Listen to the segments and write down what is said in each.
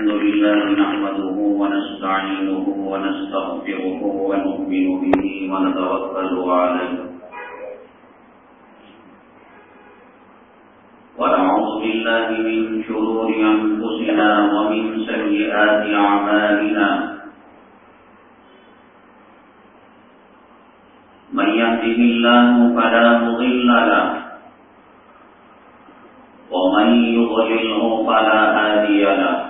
الحمد لله نحمده ونستعينه ونستغفره ونؤمن به ونتوكل عليه. ونعوذ بالله من شرور أنفسنا ومن سيئات أعمالنا. من يهده الله فلا مضل له. ومن يضلله فلا هادي له.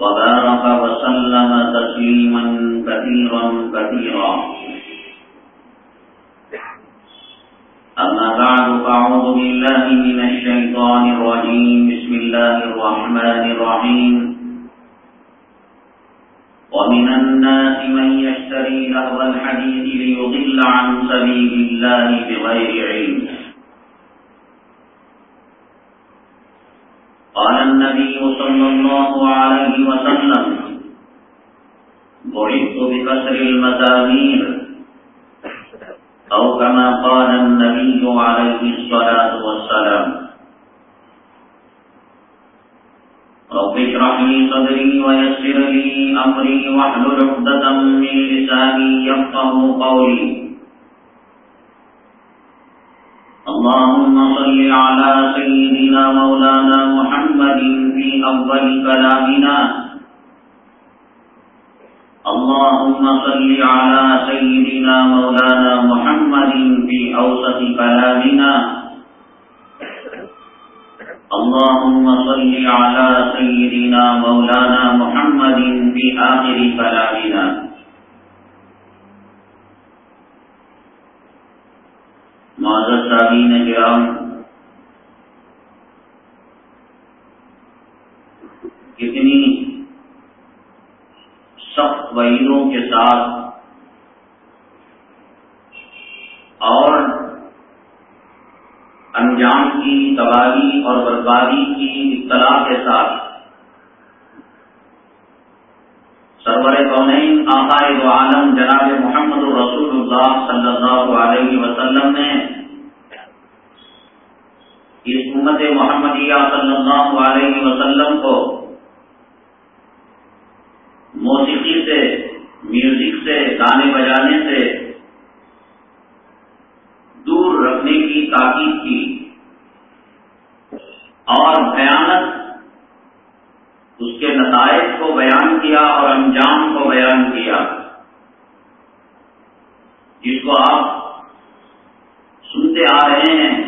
وبارك وسلم تسليما كثيرا كثيرا. أما بعد فأعوذ بالله من الشيطان الرجيم. بسم الله الرحمن الرحيم. ومن الناس من يشتري لهو الحديث ليضل عن سبيل الله بغير علم. قال النبي صلى الله عليه وسلم بعثت بكسر المزامير أو كما قال النبي عليه الصلاة والسلام. رب اشرح لي صدري ويسر لي أمري واحلل عقدة من لساني يفقه قولي. اللهم صل على سيدنا مولانا محمد في أول كلامنا. اللهم صل على سيدنا مولانا محمد في أوسط كلامنا. اللهم صل على سيدنا مولانا محمد في آخر كلامنا. معذر صابین کرام کتنی سخت وعیدوں کے ساتھ اور انجام کی، تباہی اور بربادی کی اطلاع کے ساتھ سرور کونین، آقائے عالم جناب محمد الرسول اللہ صلی اللہ علیہ وسلم نے اس امت محمدیہ صلی اللہ علیہ وسلم کو موسیقی سے، میوزک سے، گانے بجانے سے دور رکھنے کی تاکید کی اور بھیانک اس کے نتائج کو بیان کیا اور انجام کو بیان کیا۔ جس کو آپ سنتے آ رہے ہیں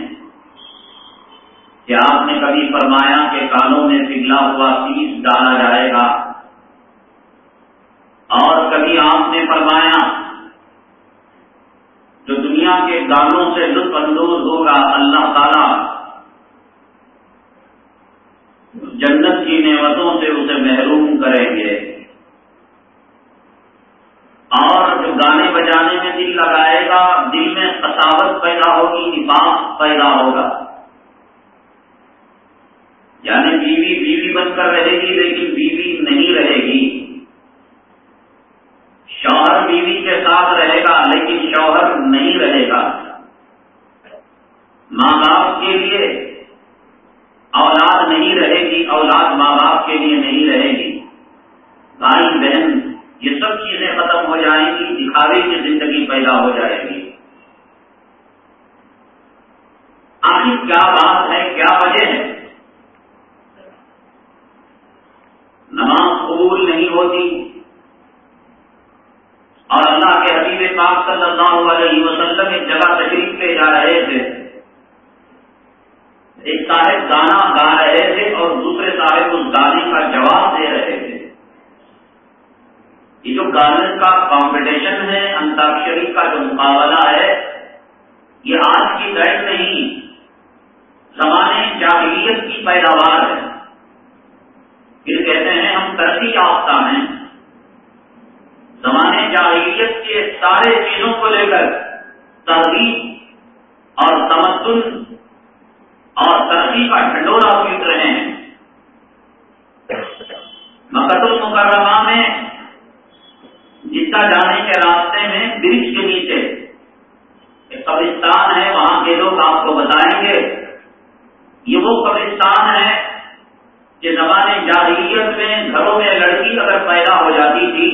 کہ آپ نے کبھی فرمایا کہ کانوں میں پگھلا ہوا تیس ڈالا جائے گا؟ اور کبھی آپ نے فرمایا جو دنیا کے گانوں سے لطف اندوز ہوگا، اللہ تعالی جنت کی نعمتوں سے اسے محروم کریں گے۔ اور جو گانے بجانے میں دل لگائے گا، دل میں قساوت پیدا ہوگی، نفاق پیدا ہوگا۔ یعنی بیوی بیوی بن کر رہے گی لیکن بیوی نہیں رہے گی۔ شوہر بیوی کے ساتھ رہے گا لیکن شوہر نہیں رہے گا۔ ماں باپ کے لیے اولاد نہیں رہے گی، اولاد ماں باپ کے لیے نہیں رہے گی۔ بھائی بہن، یہ سب چیزیں ختم ہو جائیں گی، دکھاوے کی زندگی پیدا ہو جائے گی۔ آخر کیا بات ہے، کیا وجہ ہے نماز قبول نہیں ہوتی۔ اور اللہ کے حبیب پاک صلی اللہ علیہ وسلم ایک جگہ تشریف لے جا رہے تھے۔ ایک صاحب گانا گا رہے تھے اور دوسرے صاحب اس گانے کا جواب دے رہے تھے۔ یہ جو گانے کا کمپٹیشن ہے، انتاکشری کا جو مقابلہ ہے، یہ آج کی ڈیٹ نہیں۔ زمانے جاہلیت کی پیداوار ہے۔ پھر کہتے ہیں ترقی یافتہ ہیں جاہلیت کے سارے چیزوں کو لے کر تحریر اور تمدن اور ترقی کا ڈھنڈورا پیٹ رہے ہیں۔ مکت المکرمہ میں جتا جانے کے راستے میں برج کے نیچے ایک قبرستان ہے، وہاں کے لوگ آپ کو بتائیں گے۔ یہ وہ قبرستان ہے کہ زمانے جاہلیت میں گھروں میں لڑکی اگر پیدا ہو جاتی تھی،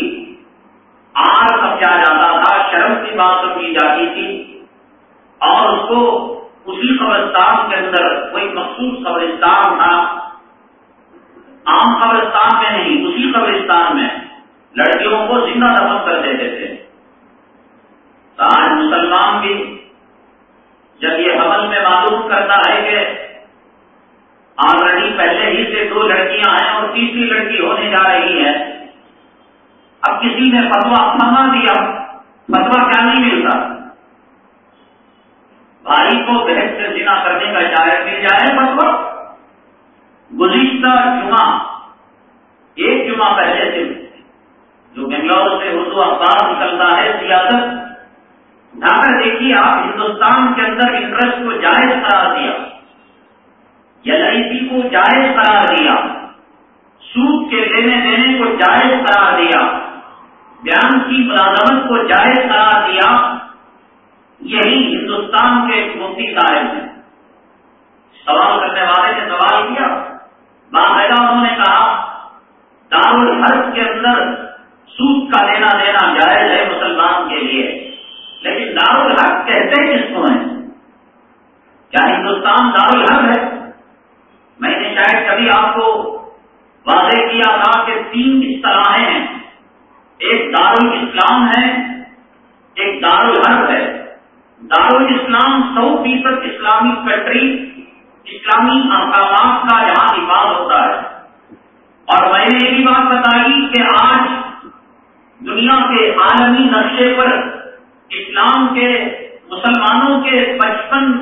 آر سمجھا جاتا تھا، شرم کی بات سمجھی جاتی تھی، اور اس کو اسی قبرستان کے اندر کوئی مخصوص قبرستان تھا، عام قبرستان میں نہیں، اسی قبرستان میں لڑکیوں کو زندہ دفن کر دیتے تھے۔ آج مسلمان بھی جب یہ حمل میں معلوم کرتا ہے کہ آلریڈی پہلے ہی سے دو لڑکیاں ہیں اور تیسری لڑکی ہونے جا رہی ہے۔ اب کسی نے فتوا اپنا دیا۔ فتوا کیا نہیں ملتا؟ بھائی کو بحث سے جنا کرنے کا شاید مل جائے فتوا گزشتہ جمعہ، ایک جمعہ پہلے سے، جو بنگلور سے اردو اخبار نکلتا ہے، سیاست۔ جا کر دیکھیے، آپ ہندوستان کے اندر انٹرسٹ کو جائز قرار دیا۔ ایل آئی سی کو جائز قرار دیا۔ سود کے لینے دینے کو جائز قرار دیا۔ بیان کی ملازمت کو جائز قرار دیا۔ یہی ہندوستان کے مفتی صاحب ہیں۔ سوال کرنے والے نے سوال کیا۔ باقاعدہ انہوں نے کہا دار الحرف کے اندر سود کا لینا دینا جائز ہے مسلمان کے لیے، لیکن دار الحق کہتے کس کو ہیں؟ کیا ہندوستان دار الحق ہے؟ شاید کبھی آپ کو واضح کیا تھا کہ تین اصطلاحیں ہیں۔ ایک دار الاسلام ہے، ایک دار الحرب ہے۔ دار الاسلام سو فیصد اسلامی کنٹری اسلامی احکامات کا جہاں نفاذ ہوتا ہے۔ اور میں نے یہ بھی بات بتائی کہ آج دنیا کے عالمی نقشے پر اسلام کے مسلمانوں کے پچپن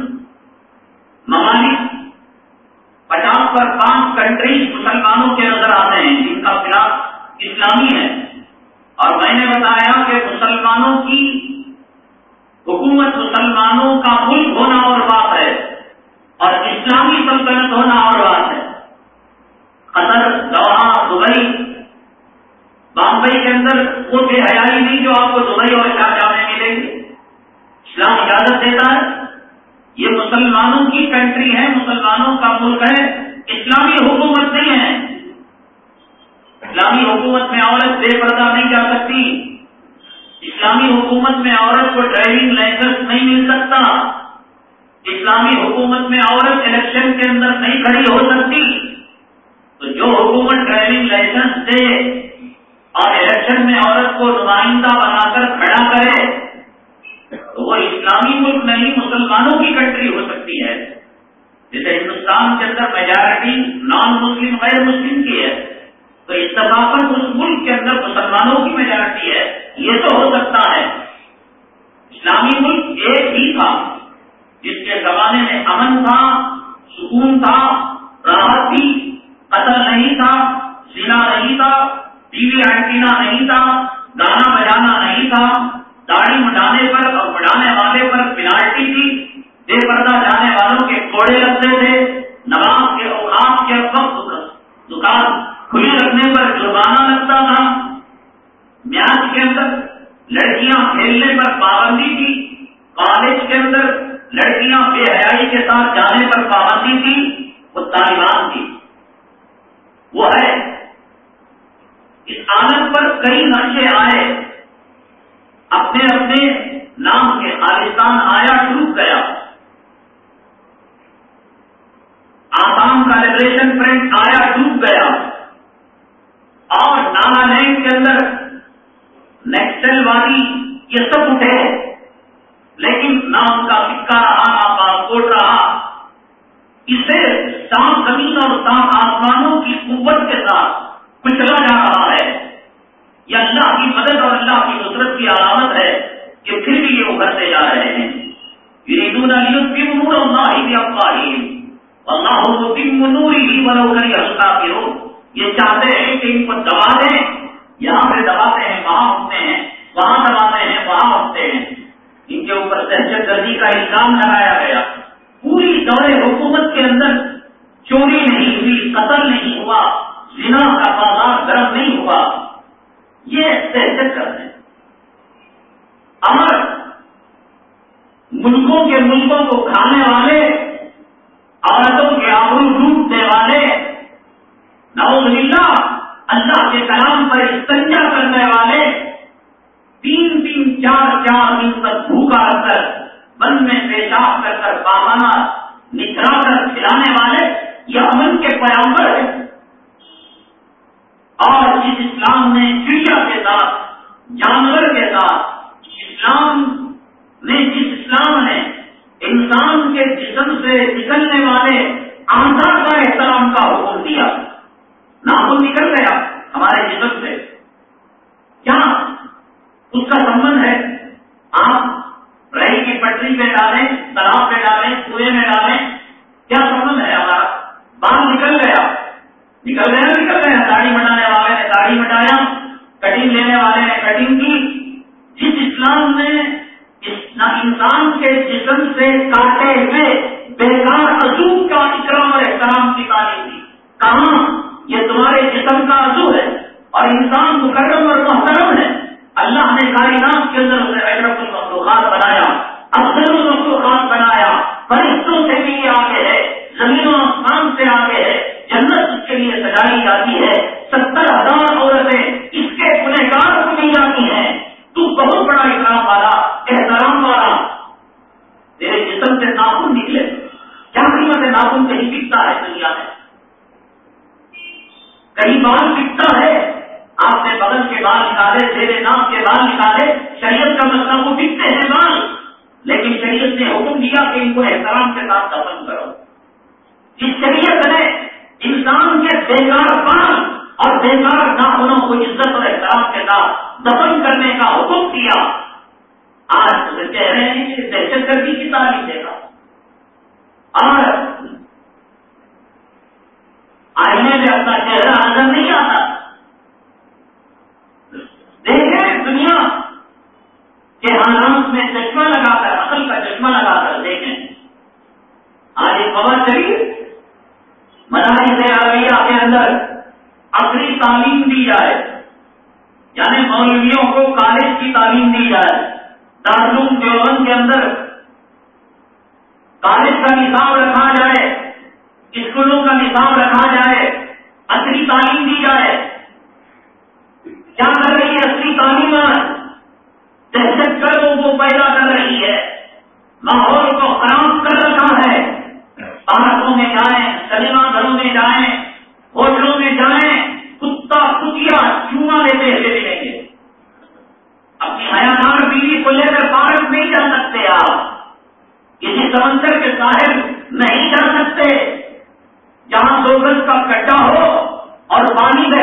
ممالک پچاس پر پانچ کنٹریز مسلمانوں کے نظر آتے ہیں، جن کا خلاف اسلامی ہے۔ اور میں نے بتایا کہ مسلمانوں کی حکومت مسلمانوں کا ملک ہونا اور بات ہے، اور اسلامی سلطنت ہونا اور بات ہے۔ قطر، دوہا، دبئی۔ بامبئی کے اندر وہ بے حیائی نہیں جو آپ کو دبئی اور شاہ میں ملیں گے اسلام اجازت دیتا ہے۔ یہ مسلمانوں کی کنٹری ہے، مسلمانوں کا ملک ہے۔ اسلامی حکومت نہیں ہے۔ اسلامی حکومت میں عورت بے پردہ نہیں جا سکتی۔ اسلامی حکومت میں عورت کو ڈرائیونگ لائسنس نہیں مل سکتا۔ اسلامی حکومت میں عورت الیکشن کے اندر نہیں کھڑی ہو سکتی۔ تو جو حکومت ڈرائیونگ لائسنس دے اور الیکشن میں عورت کو نمائندہ بنا کر کھڑا کرے تو وہ اسلامی ملک نہیں، مسلمانوں کی کنٹری ہو سکتی ہے۔ جیسے ہندوستان کے اندر میجارٹی نان مسلم غیر مسلم کی ہے۔ تو اتفاقت اس ملک کے اندر مسلمانوں کی میجارٹی ہے۔ یہ تو ہو سکتا ہے۔ اسلامی ملک ایک ہی تھا، جس کے زمانے میں امن تھا، سکون تھا، راحت تھی، قتل نہیں تھا سینا نہیں تھا، ٹی وی اینٹینا نہیں تھا، گانا بجانا نہیں تھا۔ داڑھی مٹانے پر اور بڑھانے والے پر پنالٹی تھی بے پردہ جانے والوں کے کوڑے لگتے تھے نماز کے اوقات کے وقت دکان کھلی رکھنے پر جرمانہ لگتا تھا۔ میاض کے اندر لڑکیاں کھیلنے پر پابندی تھی۔ کالج کے اندر لڑکیاں بے حیائی کے ساتھ جانے پر پابندی تھی وہ طالبان تھی۔ وہ ہے۔ اس آنند پر کئی نقشے آئے۔ اپنے اپنے نام کے خالستان آیا ڈوب گیا آسام کا لبریشن فرنٹ آیا ڈوب گیا اور نانا لینڈ کے اندر نیکسل والی یہ سب اٹھے۔ لیکن نہ ان کا سکا رہا نہ پاسپورٹ رہا۔ اسے سام زمین اور سام آسمانوں کی قوت کے ساتھ کچلا جا رہا ہے۔ یہ اللہ کی مدد اور اللہ کی نصرت کی علامت ہے کہ پھر بھی یہ ابھرتے جا رہے ہیں۔ اللہ یہ چاہتے ہیں کہ ان کو دبا دیں۔ یہاں پہ دباتے ہیں، وہاں ہوتے ہیں، وہاں دباتے ہیں، وہاں ہوتے ہیں۔ ان کے اوپر دہشت گردی کا الزام لگایا گیا۔ پوری دور حکومت کے اندر چوری نہیں ہوئی، قتل نہیں ہوا، زنا کا بازار گرم نہیں ہوا۔ یہ دہشت گرد ہے اور ملکوں کے ملکوں کو کھانے والے، عورتوں کے آبرو ڈوبنے والے نوز اللہ کے کلام پر استنجا کرنے والے، تین تین چار چار دن تک بھوکا رکھ کر بند میں پیشاب کر کر پاخانہ نکھرا کر کھلانے والے، یہ امن کے پیامبر ہے اور جس اسلام نے چڑیا کے ساتھ، جانور کے ساتھ، اسلام نے جس اسلام نے انسان کے جسم سے نکلنے والے آزاد کا احترام کا حکم دیا۔ ناخن نکل گیا ہمارے جسم سے۔ کیا اس کا سمبند ہے؟ آپ رہی کی پٹری پہ ڈالیں، تالاب پہ ڈالیں، کنویں میں ڈالیں، کیا سمبند ہے ہمارا؟ بال نکل گیا۔ نکل گیا نکل گیا داڑھی مٹانے والے نے داڑھی مٹایا، کٹنگ لینے والے نے کٹنگ کی۔ جس اسلام نے انسان کے جسم سے کاٹے ہوئے بیکار اصول کا اکرام اور احترام کی تعلیم دی کہاں؟ یہ تمہارے جسم کا اصول ہے اور انسان مکرم اور محترم ہے۔ اللہ نے کائنات کے اندر اسے اشرف المخلوقات بنایا افضل المخلوقات بنایا۔ فرشتوں سے بھی یہ آگے ہے زمین و آسمان سے آگے ہے، جنت اس کے لیے سجائی جاتی ہے ستر ہزار عورتیں اس کے گنہگار کو دی جاتی ہیں تو بہت بڑا اکرام والا احترام والا تیرے جسم سے ناخن نکلے کیا قیمت ہے ناخن کہیں بکتا ہے دنیا میں کہیں بال بکتا ہے، آپ نے بغل کے بال نکالے، زیر نام کے بال نکالے، شریعت کا مسئلہ وہ بکتے ہیں بال۔ لیکن شریعت نے حکم دیا کہ ان کو احترام کے ساتھ دفن کرو۔ اس شریعت نے انسان کے بیکار بال اور بیکار ناخنوں کو عزت اور احترام کے ساتھ دفن کرنے کا حکم دیا۔ آج کہہ رہے ہیں کہ دہشت گردی کی تعلیم دے گا اور آئینے میں اپنا چہرہ نظر نہیں آتا۔ دیکھیں دنیا کے حالات میں چشمہ لگا کر عقل کا چشمہ لگا کر دیکھیں۔ آج ایک خبر چلی مداری عربیہ کے اندر اپنی تعلیم دی جائے یعنی مولویوں کو کالج کی تعلیم دی جائے۔ دارالعلوم دیوبند کے اندر کالج کا نصاب رکھا جائے۔ اسکولوں کا نصاب رکھا جائے اصلی تعلیم دی جائے۔ کیا کر رہی ہے اصلی تعلیمات دہشت گردوں کو پیدا کر رہی ہے۔ ماحول کو خراب کر رکھا ہے۔ پارکوں میں جائیں سنیما گھروں میں جائیں، ہوٹلوں میں جائیں، کتا کتیا چوما لیتے ہوئے ملیں گے اپنی حیادار بیوی کو لے کر پارک نہیں جا سکتے آپ۔ کسی سمندر کے ساحل نہیں جا سکتے۔ جہاں دو گز کا کٹا ہو اور پانی بہ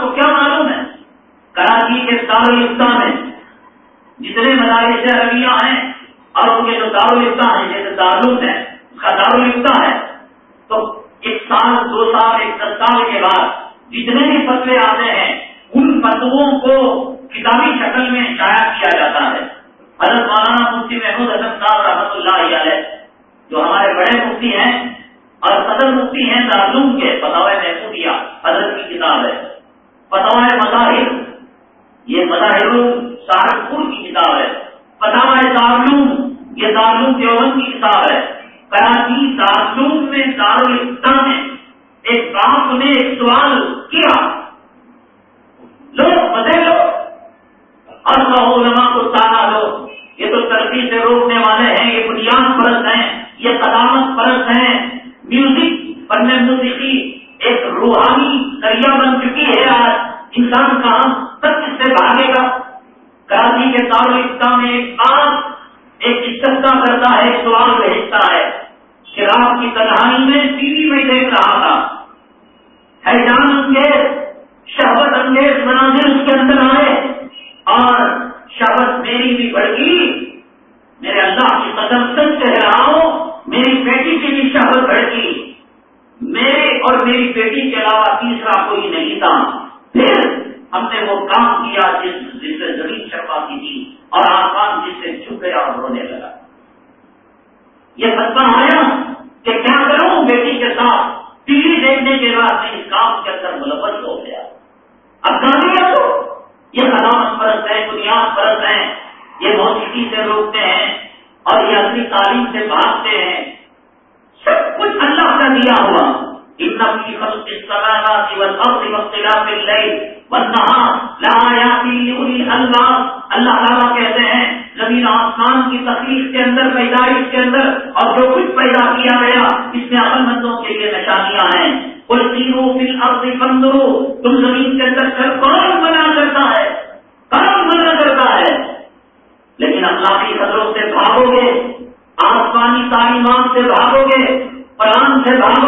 کو کیا معلوم ہے؟ کراچی کے دارالفتہ میں جتنے مدارس رویہ ہیں اور ان کے جو دارالفتہ ہیں، جیسے دارالف ہے، اس کا دارالفتہ ہے، تو ایک سال، دو سال، ایک دس سال کے بعد جتنے بھی فتوے آتے ہیں، ان فتووں کو کتابی شکل میں شائع کیا جاتا ہے۔ حضرت مولانا مفتی محمود حسن صاحب رحمۃ اللہ علیہ، جو ہمارے بڑے مفتی ہیں اور صدر مفتی ہیں دارالعلوم کے فتح محمودیہ، حضرت کی کتاب ہے۔ فتح مظاہر. یہ مظاہر سہارنپور کی کتاب ہے. فتح دارالعلوم، یہ دارالعلوم دیوبند کی کتاب ہے. کراچی دارالعلوم میں دارالفتہ میں ایک باپ نے ایک سوال کیا؟ لو بدے لو. اور علماء کو تانا لو یہ تو ترقی سے روکنے والے ہیں، یہ بنیاد پرست ہیں، یہ قدامت پرست ہیں. میوزک، فن موسیقی، ایک روحانی ذریعہ بن چکی ہے آج۔ انسان کا سچ سے بھاگے گا۔ کراچی کے دارالفتہ میں ایک بات ایک استفتا کرتا ہے ایک سوال بھیجتا ہے۔ شراب کی تنہائی میں ٹی وی میں دیکھ رہا تھا۔ حیران انگیز شہبت انگیز مناظر اس کے اندر آئے۔ اور شہبت میری بھی بڑھ گئی۔ میرے اللہ کی قدم سچ کہہ رہا ہوں، میری بیٹی کی بھی شہبت بڑھ گئی۔ میرے اور میری بیٹی کے علاوہ تیسرا کوئی نہیں تھا۔ پھر ہم نے وہ کام کیا جس جس سے زمین شرماتی تھی اور آسمان جس سے چھپ گیا اور رونے لگا۔ یہ فتوا آیا کہ کیا کروں بیٹی کے ساتھ؟ ٹی وی دیکھنے کے بعد میں اس کام کے اندر ملوث ہو گیا۔ اب گاندھی تو یہ قدامت پرست ہے بنیاد پرست ہیں۔ یہ موسیقی سے روکتے ہیں اور یہ اپنی تعلیم سے بھاگتے ہیں۔ سب کچھ اللہ کا دیا ہوا۔ اللہ تعالیٰ کہتے ہیں، زمین آسمان کی تخلیق کے اندر، پیدائش کے اندر اور جو کچھ پیدا کیا گیا، اس میں عمل مندوں کے لیے نشانیاں ہیں۔ کوئی تیرو فل اب فندرو تم زمین کے اندر چل ஆகும்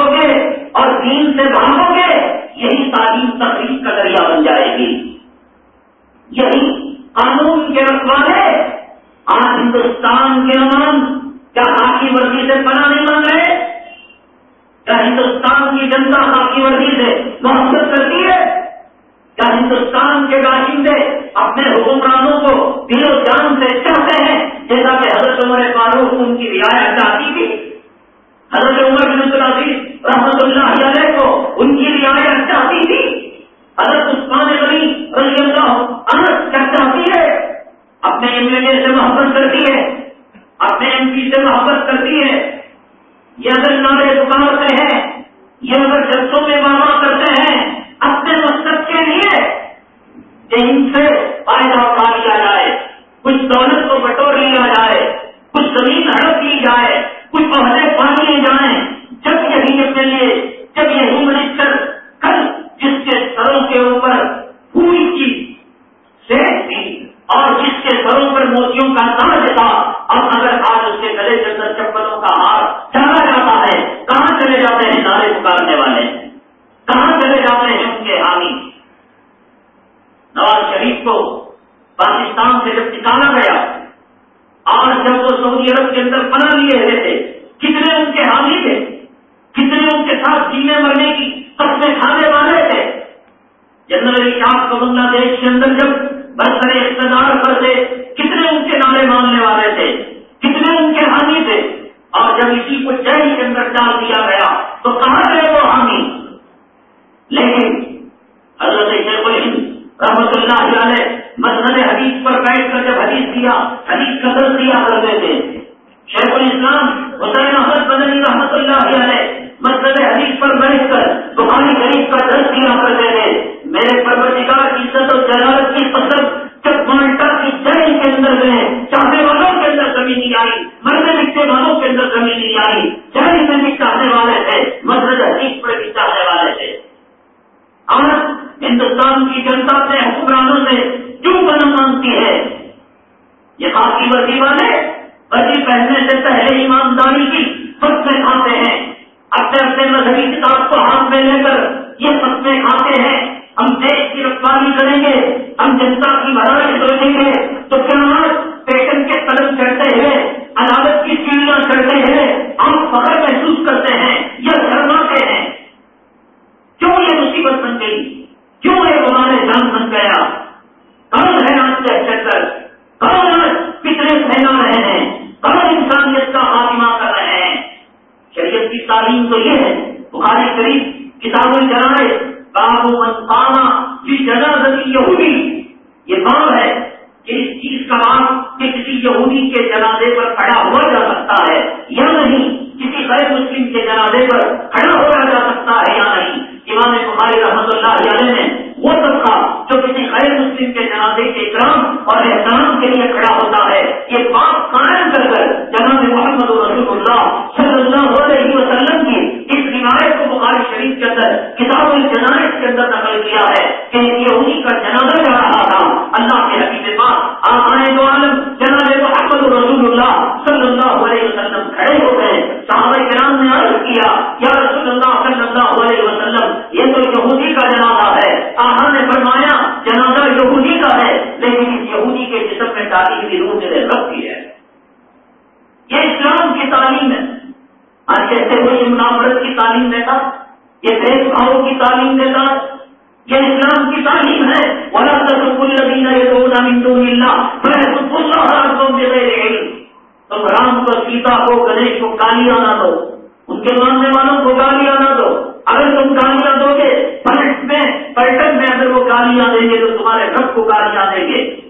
پلٹن میں اگر وہ گالیاں دیں گے تو تمہارے رب کو گالیاں دیں گے۔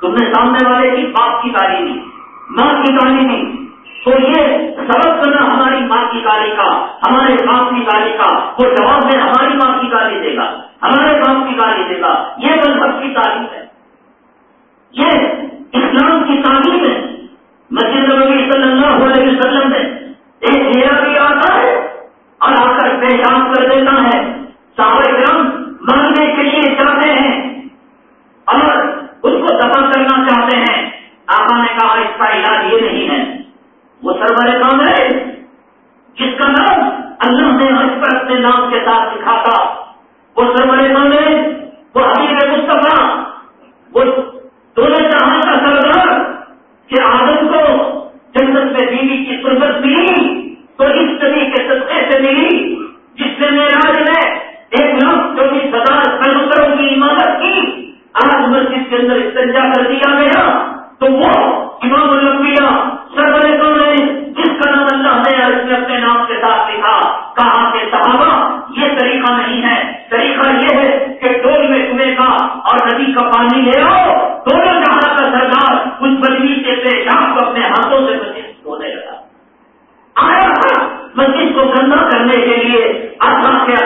تم نے سامنے والے کی باپ کی گالی دی، ماں کی گالی دی۔ تو یہ سبق بنا ہماری ماں کی گالی کا، ہمارے باپ کی گالی کا۔ وہ جواب میں ہماری ماں کی گالی دے گا، ہمارے باپ کی گالی دے گا۔ یہ مذہب کی تعلیم ہے۔ یہ اسلام کی تعلیم ہے۔ مسجد نبی صلی اللہ علیہ وسلم نے ایک میرا بھی آتا ہے اور آ کر پہچان کر دیتا ہے۔ صاحب کرم مرنے کے لیے چاہتے ہیں اور اس کو دفن کرنا چاہتے ہیں۔ آپ نے کہا، اس کا علاج یہ نہیں ہے۔ وہ سرور کام ہے جس کا نام اللہ نے حج پر اپنے نام کے ساتھ سکھا تھا۔ وہ سرور کام ہے وہ حبیب مصطفیٰ، وہ دونوں جہاں کا سردار، کہ آدم کو جنگل میں بیوی کی سربت ملی، تو اس طریقے سے ملی، جس سے میرا جو میں چوبیس ہزار کنڈروں کی عمارت کی۔ آج مسجد کے اندر استجا کر دیا گیا۔ تو وہ امام المبیا سربرکوں نے جس کا نام اللہ نے عرض اپنے نام کے ساتھ لکھا۔ کہا کہ صحابہ، یہ طریقہ نہیں ہے۔ طریقہ یہ ہے کہ ڈول میں کنویں کا اور ندی کا پانی لے آؤ۔ دونوں جہاں کا سرکار اس بندی کے پیشاب کو اپنے ہاتھوں سے مسجد دھونے لگا۔ آیا تھا مسجد کو گندا کرنے کے لیے؟ آسان کے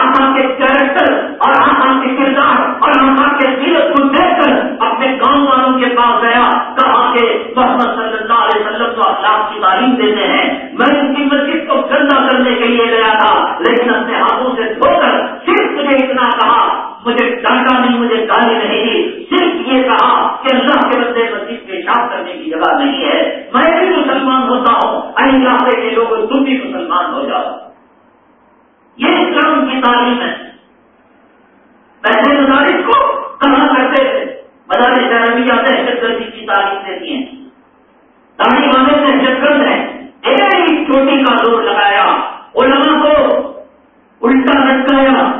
آقا کے کیریکٹر اور آقا کے کردار اور آقا کے سیرت کو دیکھ کر اپنے گاؤں والوں کے پاس گیا، کہا کہ محمد صلی اللہ علیہ وسلم کو اللہ کی تعلیم دیتے ہیں۔ میں ان کی مسجد کو گندا کرنے کے لیے گیا تھا، لیکن اپنے ہاتھوں سے دھو کر صرف مجھے اتنا کہا، مجھے ڈانٹا نہیں، مجھے گالی نہیں دی۔ صرف یہ کہا کہ اللہ کے بندے مسجد پیشاب کرنے کی جگہ نہیں ہے۔ میں بھی مسلمان ہوتا ہوں علاقے کے لوگ تم بھی مسلمان ہو جاؤ۔ یہ تعلیم ہے۔ پہلے مدارس کو کہاں کرتے تھے۔ مدارس عربیہ دہشت گردی کی تعلیم دیتی ہیں۔ تعلیم والے دہشت گرد ہیں۔ ایک چوٹی کا زور لگایا، علماء کو الٹا لٹکایا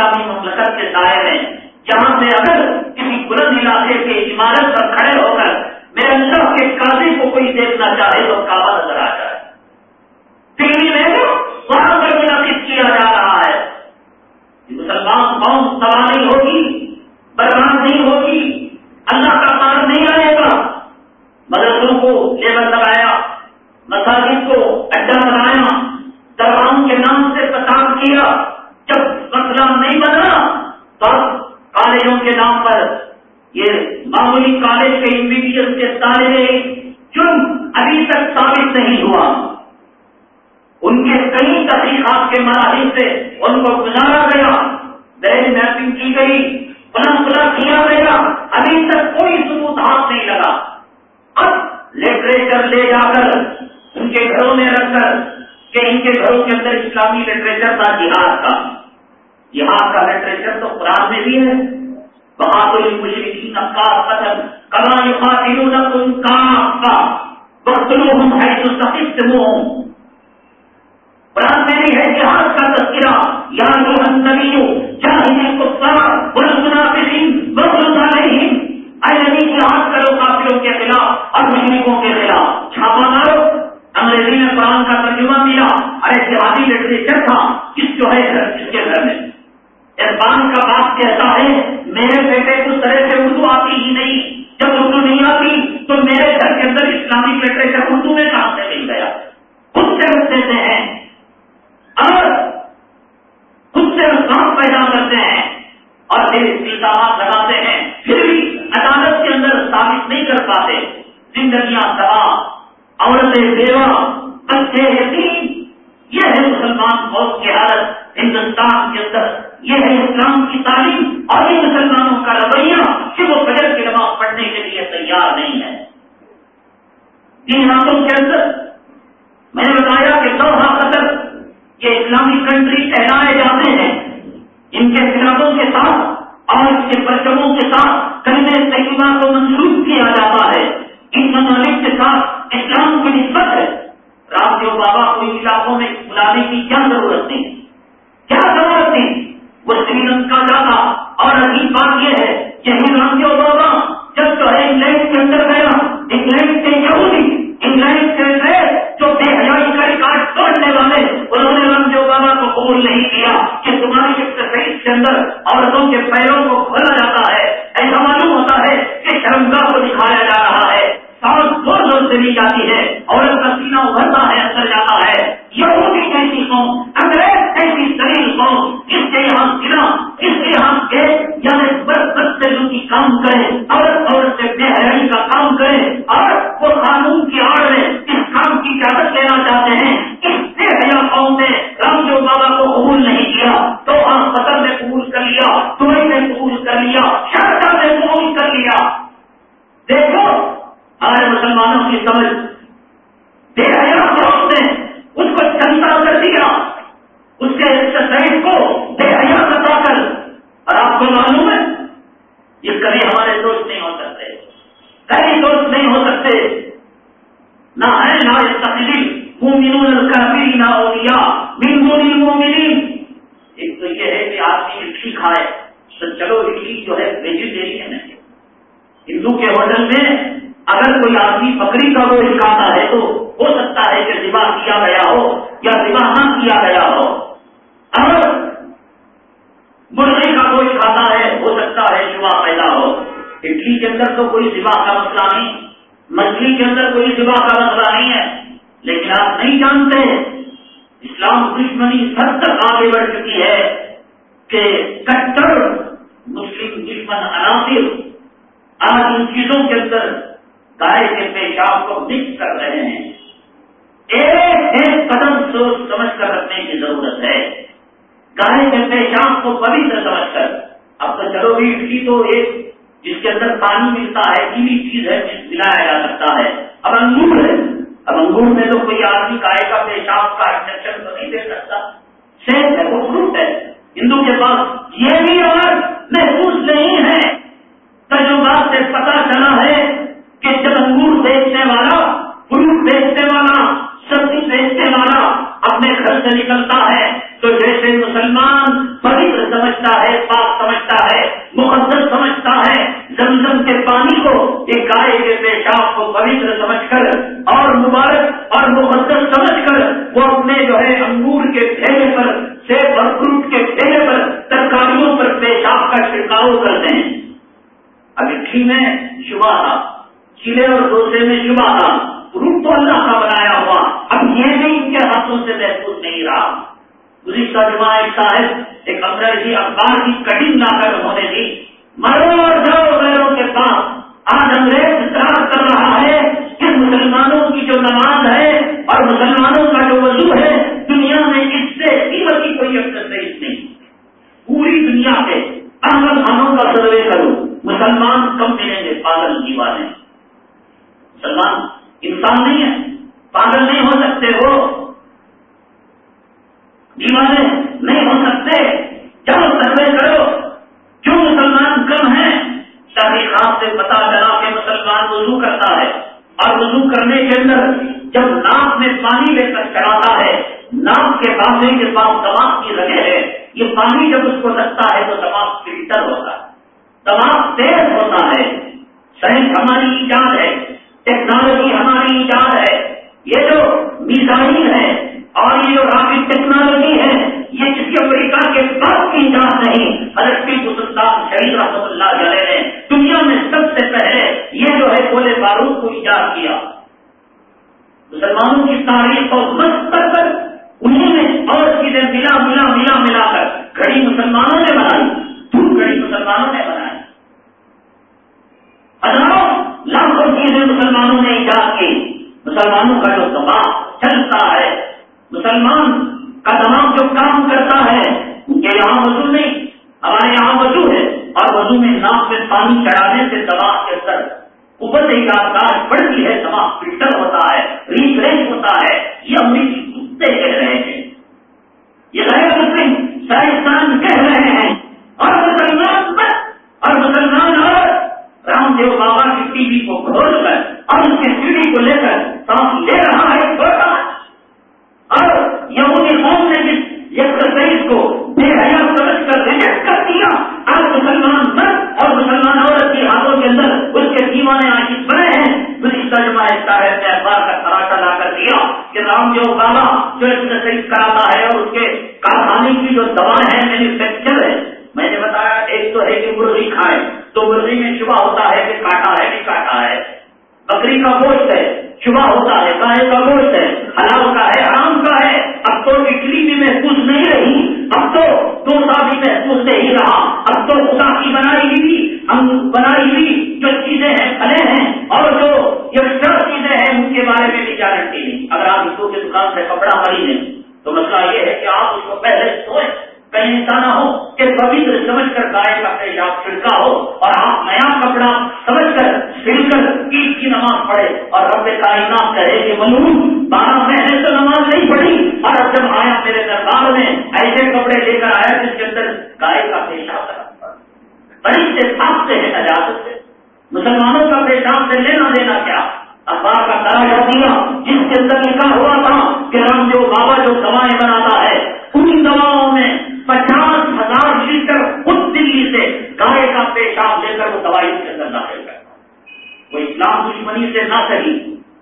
اسلامی مملکت کے دائر ہیں جہاں سے اگر کسی بلند علاقے کے عمارت پر کھڑے ہو کر میرے اللہ کے قاضی کو کوئی دیکھنا چاہے تو کعبہ نظر آ جائے۔ دلی میں وہاں پر منعقد کیا جا رہا ہے۔ مسلمان قوم نہیں ہوگی، برباد نہیں ہوگی اللہ کا پار نہیں آئے گا مدرسوں کو لیبر لگایا مساجد کو اڈا بنایا درباروں کے نام سے پسند کیا جب مسئلہ نہیں بدلا تو کالجوں کے نام پر یہ معمولی کالج کے انڈیویجل کے طالب جرم ابھی تک ثابت نہیں ہوا۔ ان کے کئی تحقیقات کے مراحل سے ان کو گزارا گیا۔ دہلی میپنگ کی گئی پلا کیا گیا۔ ابھی تک کوئی ثبوت ہاتھ نہیں لگا۔ اب لٹریچر لے جا کر، ان کے گھروں میں رکھ کر کہ ان کے گھروں کے اندر اسلامی لٹریچر تھا جہاد کا۔ جہاد کا لٹریچر تو قرآن میں بھی ہے۔ بہادر مشرقی نقاص قدم کما جو قرآن میں بھی ہے جہاز کا تذکرہ، یا جو علیہم۔ اے نبی کرو کافروں کے خلاف اور مشرقوں کے خلاف۔ چھاپا مارو۔ انگریزی میں قرآن کا ترجمہ ملا۔ ارے جہادی لٹریچر تھا کس جو ہے اس کے گھر میں؟ اربان کا بات کہتا ہے، میرے بیٹے کو طرح سے اردو آتی ہی نہیں۔ جب اردو نہیں آتی، تو میرے گھر کے اندر اسلامک لٹریچر اردو میں کہاں سے مل گیا۔ خود سے اٹھ دیتے ہیں۔ اور خود سے نقصان پیدا کرتے ہیں۔ اور پھر الزامات لگاتے ہیں۔ پھر بھی عدالت کے اندر ثابت نہیں کر پاتے۔ زندگیاں تباہ، عورتیں بیوہ، بچے یتیم۔ یہ ہے مسلمان فوج کی حالت۔ ہندوستان کے اندر یہ ہے اسلام کی تعلیم اور یہ مسلمانوں کا رویہ کہ وہ فجر کی نماز پڑھنے کے لیے تیار نہیں ہے۔ تین ہاتھوں کے اندر میں نے بتایا کہ دو قطر یہ اسلامی کنٹری کہلائے جاتے ہیں۔ ان کے خلافوں کے ساتھ اور اس کے پرچموں کے ساتھ کلمے طیبہ کو منسوخ کیا جاتا ہے۔ ان ممالک کے ساتھ اسلام کی نسبت ہے۔ رام دیو بابا کو ان علاقوں میں بلانے کی کیا ضرورت تھی؟ کیا ضرورت تھی؟ وہ سری لنکا جاتا اور عجیب بات یہ ہے یہی رام دیو بابا جب جو ہے انگلینڈ کے اندر گیا انگلینڈ کے یہودی، انگلینڈ کے جو بے حیائی کا ریکارڈ توڑنے والے، انہوں نے رام دیو بابا کو قبول نہیں کیا کہ تمہاری ایکسرسائز کے اندر عورتوں کے پیروں کو کھولا جاتا ہے۔ ایسا معلوم ہوتا ہے کہ شرمگاہ کو دکھایا جا رہا ہے۔ سانس زور زور سے لی جاتی ہے، عورت کا سینہ ابھرتا ہے اندر جاتا ہے یہودی ایسی قوم انگریز ایسی شریر قوم اس کے یہاں گرا اس کے یہاں کے یعنی بس بس سے کی کام کرے عورت عورت سے بے حیائی کا کام کرے اور وہ قانون کی آڑ میں اس کام کی اجازت لینا چاہتے ہیں۔ اس بے حیا قوم نے رام جو بابا کو قبول نہیں کیا۔ تو ہم قطر نے قبول کر لیا دبئی نے قبول کر لیا شارجہ نے قبول کر لیا۔ دیکھو، ہمارے مسلمانوں کی سمجھ بے حیا قوم نے اس کو چنتا کر دیا اس کے ایکسرسائز کو بے حیا بتا کر اور آپ کو معلوم ہے یہ کبھی ہمارے دوست نہیں ہو سکتے کئی دوست نہیں ہو سکتے نہ ہے نہ تکلیف مومنون کافی نہ اولیا مندونی مومنین ایک تو یہ ہے کہ آدمی اڈلی کھائے تو چلو اڈلی جو ہے ویجیٹیرین ہے ہندو کے ہوٹل میں اگر کوئی آدمی بکری کا گوشت کھاتا ہے تو ہو سکتا ہے کہ ذبح کیا گیا ہو یا ذبح نہ کیا گیا ہو۔ اگر مرغی کا گوشت کھاتا ہے، ہو سکتا ہے شبہ پیدا ہو۔ اڈلی کے اندر تو کوئی ذبح کا مسئلہ نہیں، مچھلی کے اندر کوئی ذبح کا مسئلہ نہیں ہے۔ لیکن آپ نہیں جانتے، اسلام دشمنی سب تک آگے بڑھ چکی ہے کہ کٹر مسلم دشمن عناصر آج ان چیزوں کے اندر گائے کے پیشاب کو مکس کر رہے ہیں۔ ایک ایک قدم سوچ سمجھ کر رکھنے کی ضرورت ہے۔ گائے کے پیشاب کو پوتر سمجھ کر۔ اب تو چلو بھی اٹلی تو ایک جس کے اندر پانی ملتا ہے گیلی چیز ہے جس ملایا جا سکتا ہے۔ اب انگور ہے۔ اب انگور میں تو کوئی آدمی گائے کا پیشاب کا انجیکشن تو نہیں دے سکتا۔ صحت ہے وہ فروٹ ہے۔ ہندو کے پاس یہ بھی اور محفوظ نہیں ہے۔ تجربات سے پتا چلا ہے کہ جب انگور بیچنے والا فروٹ بیچنے والا سبزی بیچنے والا اپنے گھر سے نکلتا ہے۔ تو جیسے مسلمان پوتر سمجھتا ہے، پاک سمجھتا ہے، مقدس سمجھتا ہے، زمزم کے پانی کو ایک گائے کے پیشاب کو پوتر سمجھ کر اور مبارک اور مقدس سمجھ کر وہ اپنے جو ہے انگور کے ٹھیلے پر، سیب اور فروٹ کے ٹھیلے پر، ترکاریوں پر پیشاب کا چھڑکاؤ کرتے ہیں۔ اب میں شبہ تھا، چیلے اور دوسرے میں شبہ تھا۔ فروٹ تو اللہ کا بنایا ہوا۔ اب یہ بھی ان کے ہاتھوں سے محفوظ نہیں رہا۔ گزشتہ جمع ایک صاحب، ایک انگریزی اخبار کی کٹنگ لا کر ہونے دی۔ مرو اور جاؤ غیروں کے پاس آج انگریز اطلاع کر رہا ہے کہ مسلمانوں کی جو نماز ہے اور مسلمانوں کا جو وضو ہے، دنیا میں اس سے قیمت کی کوئی ایکسرسائز نہیں۔ پوری دنیا کے احمد خانوں کا سروے کرو۔ مسلمان کم ملیں گے، پاگل دیوانے مسلمان انسان نہیں ہے، پاگل نہیں ہو سکتے وہ۔ دیوانے نہیں ہو سکتے۔ چلو سروے کرو، کیوں مسلمان کم ہیں؟ تحقیقات سے پتا چلا کہ مسلمان وضو کرتا ہے۔ اور وضو کرنے کے اندر جب ناک میں پانی لے کر چڑھاتا ہے، ناک کے بازے کے پاس دماغ کی لگے ہے یہ پانی جب اس کو لگتا ہے تو دماغ فلٹر ہوتا ہے۔ دماغ تیز ہوتا ہے۔ سائنس ہماری ایجاد ہے، ٹیکنالوجی ہماری ایجاد ہے۔ یہ جو میزائل ہے اور یہ جو راکٹ ٹیکنالوجی ہے، یہ کسی امریکہ کے پاس کی ایجاد نہیں۔ حضرت سلطان شہید رحمت اللہ علیہ نے دنیا میں سب سے پہلے یہ جو ہے بولے بارود کو ایجاد کیا۔ مسلمانوں کی تاریخ کو مست کر کر انہوں نے اور چیزیں ملا ملا ملا ملا کر گھڑی مسلمانوں نے بنائی دھوپ گھڑی مسلمانوں نے بنائی۔ ہزاروں لاکھوں چیزیں مسلمانوں نے ایجاد کی۔ مسلمانوں کا جو دباؤ چلتا ہے مسلمان کا دماغ جو کام کرتا ہے ان کے یہاں وضو نہیں، ہمارے یہاں وضو ہے۔ اور وضو میں ناک میں پانی چڑھانے سے دماغ کے اندر اوپر سے یادداشت بڑھتی ہے، دماغ فلٹر ہوتا ہے، ریفریش ہوتا ہے۔ یہ امریکی جی کتے کہہ رہے ہیں۔ یہ غیر مسلم سائنسدان کہہ رہے ہیں۔ اور مسلمان پر اور مسلمان اور۔ رام دیو بابا کی ٹی وی کو کھول کر اور اس کے سیڑھی کو لے کر سانس لے رہا ہے چھوٹا اور یہودی قوم نے جس ایکسرسائز کو بے حیا سمجھ کر ریجیکٹ کر دیا آج مسلمان مرد اور مسلمان عورت کی ہاتھوں کے اندر اس کے دیوانے عاشق بنے ہیں گزشتہ جمع صاحب نے اخبار کا خراٹا لا کر دیا کہ رام دیو بابا جو ایکسرسائز کراتا ہے اور اس کے کارخانے کی جو دوائیں ہیں مینوفیکچر ہے میں نے بتایا، ایک تو ہے کہ مرغی کھائے۔ تو مرغی میں شبہ ہوتا ہے کہ کاٹا ہے کہ کاٹا ہے۔ بکری کا گوشت ہے، شبہ ہوتا ہے۔ گائے کا گوشت ہے۔ حلال کا ہے، حرام کا ہے۔ اب تو اٹلی بھی محفوظ نہیں رہی۔ اب تو دوسا بھی محفوظ نہیں رہا۔ اب تو خدا کی بنائی ہوئی، ہم بنائی ہوئی جو چیزیں ہیں پھلے ہیں اور جو یہ سب چیزیں ہیں، ان کے بارے میں بھی گارنٹی نہیں اگر آپ ہندو سے کپڑا خریدیں تو مسئلہ یہ ہے کہ آپ اس کو پہلے سوچ کہیں ایسا نہ ہو کہ پوتر سمجھ کر گائے کا پیشاب چھڑکا ہو اور آپ نیا کپڑا سمجھ کر سل کر عید کی نماز پڑھے اور رب کائنات کہے کہ ملون بارہ مہینے تو نماز نہیں پڑھی۔ اور اب جب آیا میرے دربار میں، ایسے کپڑے لے کر آیا جس کے اندر گائے کا پیشاب بڑی سے سے ہے نجازت سے۔ مسلمانوں کا پیشاب سے لینا دینا کیا؟ اخبار کا درا دیا، جس کے اندر لکھا ہوا تھا کہ رام جو بابا جو دوائیں بناتا ہے ان دواؤں میں پچاس ہزار لیٹر خود دلی سے گائے کا پیشاب لے کر وہ دوائی کے اندر داخل کرتا وہ اسلام دشمنی سے نہ صحیح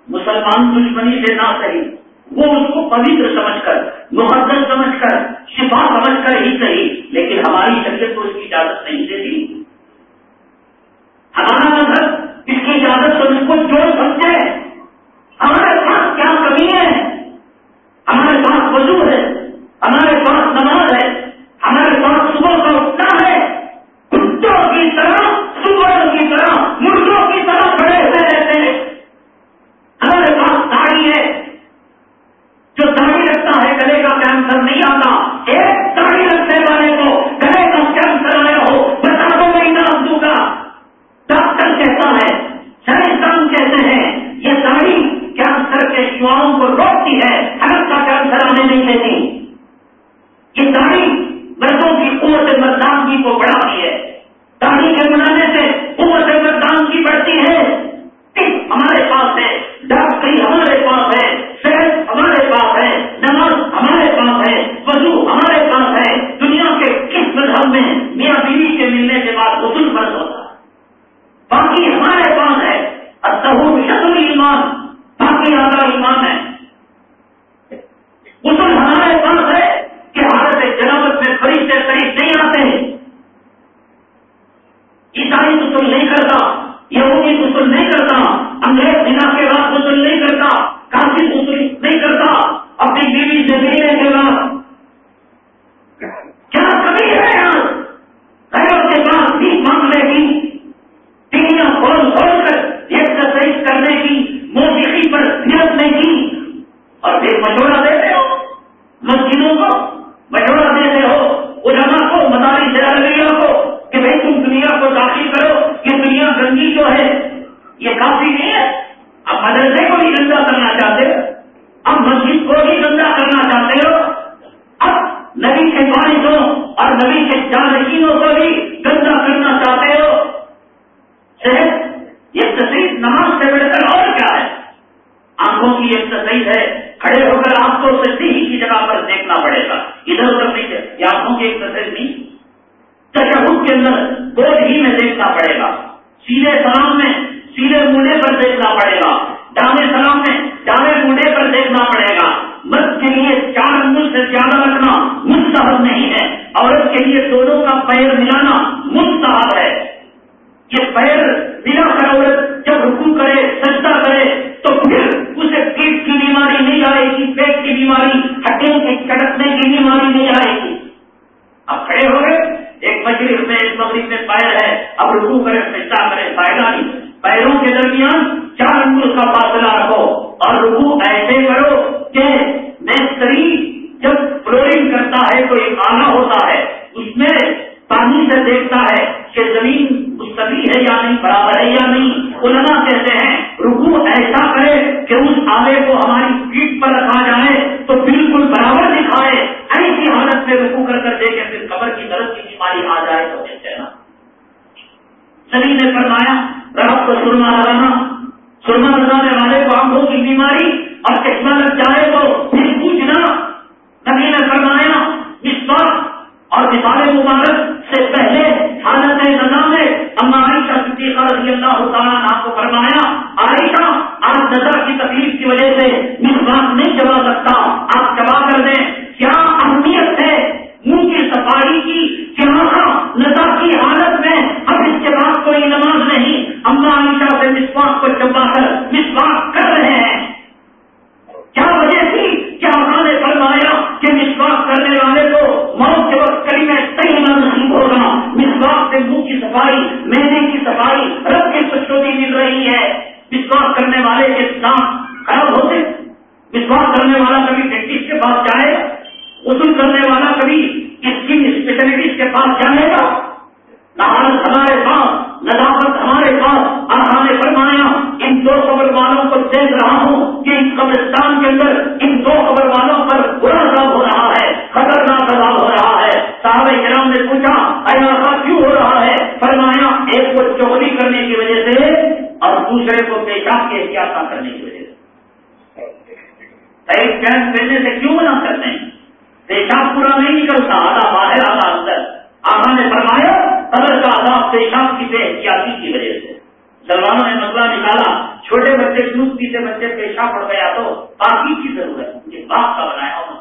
مسلمان دشمنی سے نہ صحیح وہ اس کو پوتر سمجھ کر، مقدس سمجھ کر، شفا سمجھ کر ہی صحیح لیکن کے اندر بوجھ ہی میں دیکھنا پڑے گا۔ سیدھے سلام میں سیدھے منڈے پر دیکھنا پڑے گا۔ ڈانے سلام میں ڈانے منڈے پر دیکھنا پڑے گا۔ مرد کے لیے چار انگل سے زیادہ رکھنا مستحب نہیں ہے۔ عورت کے لیے دونوں کا پیر ملانا مستحب ہے۔ یہ پیر ملا کر عورت جب رکو کرے، سجدہ کرے، تو پھر اسے پیٹ کی بیماری نہیں آئے گی، پیٹ کی بیماری، ہڈیوں کے چڑکنے کی بیماری نہیں آئے گی۔ اب کھڑے ہو گئے۔ مشرق مغرب میں پیر ہے، اب رکو کرے، سجدہ کرے فائدہ نہیں۔ پیروں کے درمیان چار انگل کا فاصلہ رکھو اور رکو ایسے کرو کہ میستری جب فلورنگ کرتا ہے تو ایک آنا ہوتا ہے، اس میں پانی سے دیکھتا ہے کہ زمین مستقی ہے یا نہیں، برابر ہے یا نہیں۔ علماء کہتے ہیں رکو ایسا کرے کہ اس آلے کو ہماری پیٹ پر رکھا جائے تو بالکل برابر ایسی حالت میں رکو کر کر دیکھے پھر قبر کی طرف کی بیماری آ جائے تو کہتے ہیں نا سبھی نے فرمایا رات کو سرما لگانا۔ سرما لگانے والے کو آنکھوں کی بیماری اور چشمہ لگ جائے تو پھر پوچھنا۔ نبی نے فرمایا وشواس اور مثال مبارک سے پہلے حالت نظام میں اما عائشہ صدیقہ رضی اللہ تعالیٰ نے آپ کو فرمایا، عائشہ، آپ نظر کی تکلیف کی وجہ سے وشواس نہیں چبا سکتا، آپ چبا کر دیں۔ کیا کی صفائی کی کیا نظر کی حالت میں اب اس کے بعد کوئی نماز نہیں۔ اما عائشہ سے وشواس کو چبا کر وشواس کر رہے ہیں۔ کیا وجہ تھی کیا آپ نے فرمایا کہ وشواس کرنے والے کو موت کے وقت کری میں صحیح نہ نصیب ہوگا وشواس سے منہ کی صفائی، مینے کی صفائی، رب کی خوشی مل رہی ہے۔ وشواس کرنے والے کے دانت خراب ہوتے وشواس کرنے والا کبھی ڈینٹسٹ کے پاس جائے گا غسل کرنے والا کبھی اسکن اسپیشلٹیز کے پاس جائے گا؟ نہارت ہمارے پاس نظافت ہمارے پاس۔ اللہ ہاں نے فرمایا، ان دو قبر والوں کو دیکھ رہا ہوں کہ اس قبرستان کے اندر ان دو قبر والوں پر برا عذاب ہو رہا ہے، خطرناک عذاب ہو رہا ہے۔ صاحب کرام نے پوچھا ایسا کیوں ہو رہا ہے؟ فرمایا، ایک کو چوری کرنے کی وجہ سے اور دوسرے کو پیشاب کے احتیاط کرنے کی وجہ سے۔ پہننے سے کیوں نہ کرتے ہیں؟ پیشاب پورا نہیں نکلتا آدھا باہر، آدھا اندر۔ آخا نے فرمایا قدر کا عذاب پیشاب کی بے احتیاطی کی وجہ سے۔ سلمانوں نے مسئلہ نکالا، چھوٹے بچے دودھ پیتے بچے پیشاب پڑ گیا تو باقی کی ضرورت یہ باپ کا بنایا ہو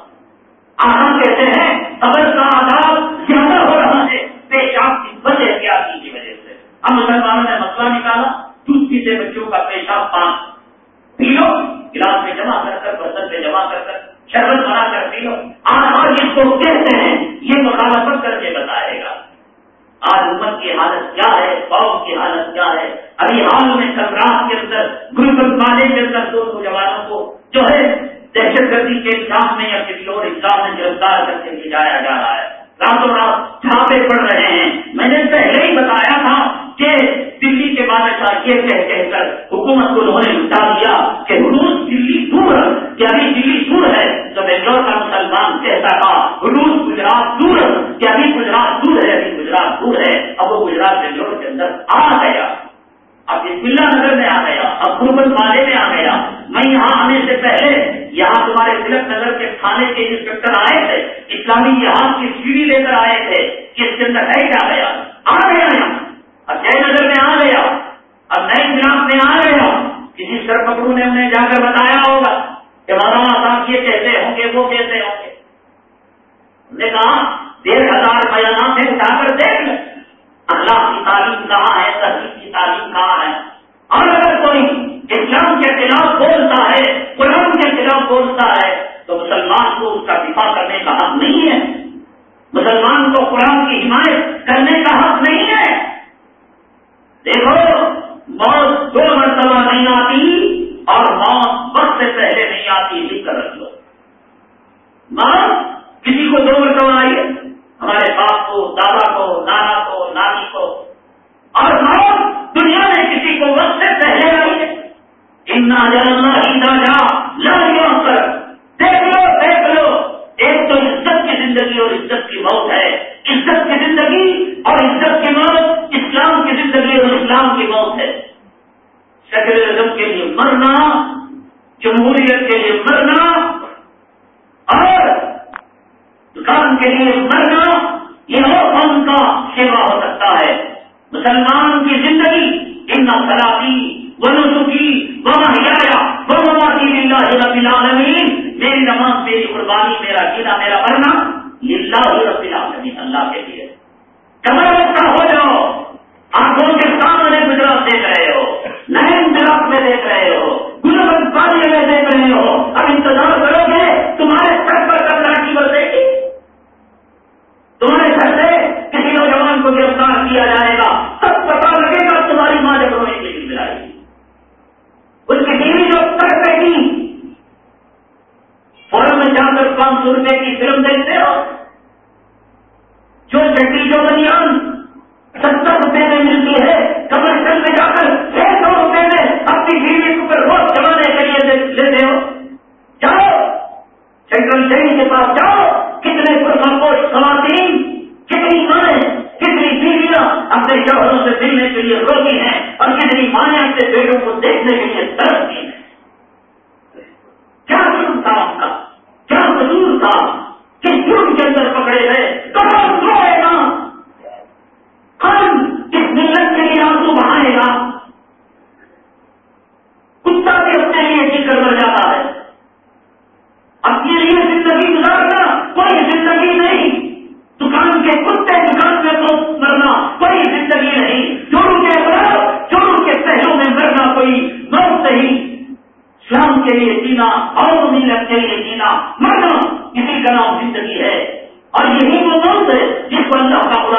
آخا کہتے ہیں، قبر کا عذاب زیادہ ہو رہا ہے، پیشاب کی بد احتیاطی کی وجہ سے۔ اب مسلمانوں نے مسئلہ نکالا دودھ پیتے بچوں کا پیشاب پان پی لو گلاس میں جمع کر کر، برتن میں جمع کر کر۔ شربت بنا کرتی ہو آج آج جس کو کہتے ہیں، یہ مخالفت کر کے بتائے گا۔ آج امت کی حالت کیا ہے؟ قوم کی حالت کیا ہے؟ ابھی حال میں سمراٹ کے اندر گروپ مالے کے اندر دو نوجوانوں کو جو ہے دہشت گردی کے الزام میں یا کسی اور الزام میں گرفتار کر کے بھجایا جا رہا ہے۔ راتوں رات چھاپے پڑ رہے ہیں۔ میں نے پہلے ہی بتایا تھا کہ دلی کے بادشاہ یہ کہہ کہہ کر حکومت کو انہوں نے لٹا دیا کہ روس دلی دور کہ ابھی دلی دور ہے۔ تو بنگلور کا مسلمان کہتا تھا؟ روس گجرات دور کہ ابھی گجرات دور ہے، ابھی گجرات دور ہے۔ اب وہ گجرات بنگلور کے اندر آ گیا۔ اب بسم اللہ نگر میں آ گیا، اب گربت والے میں آ گیا۔ میں یہاں آنے سے پہلے یہاں تمہارے تلک نگر کے تھانے کے انسپیکٹر آئے تھے، اسلامی یہاں کی سیڑھی لے کر آئے تھے کہ اس کے اندر ہے کیا گیا؟ آ گیا یہاں۔ اب جے نگر میں آ گیا۔ اب نئے گراف میں آ گیا۔ کسی سر پکڑوں نے انہیں جا کر بتایا ہوگا کہ مولانا صاحب یہ کہتے ہوں گے، وہ کہتے ہوں گے۔ انہوں نے کہا، ڈیڑھ ہزار بیانات اٹھا کر دیکھ لیں۔ اللہ کی تعلیم کہاں ہے؟ تحریر کی تعلیم کہاں ہے؟ اور اگر کوئی اسلام کے خلاف بولتا ہے، قرآن کے خلاف بولتا ہے، تو مسلمان کو اس کا دفاع کرنے کا حق نہیں ہے۔ مسلمان کو قرآن کی حمایت کرنے کا حق نہیں ہے۔ دیکھو، موت دو مرتبہ نہیں آتی اور موت وقت سے پہلے نہیں آتی ہی کر لو۔ موت کسی کو دو مرتبہ آئی ہے؟ ہمارے باپ کو، دادا کو، نانا کو نانی کو اور موت دنیا میں کسی کو وقت سے پہلے آئی ہے اتنا جاننا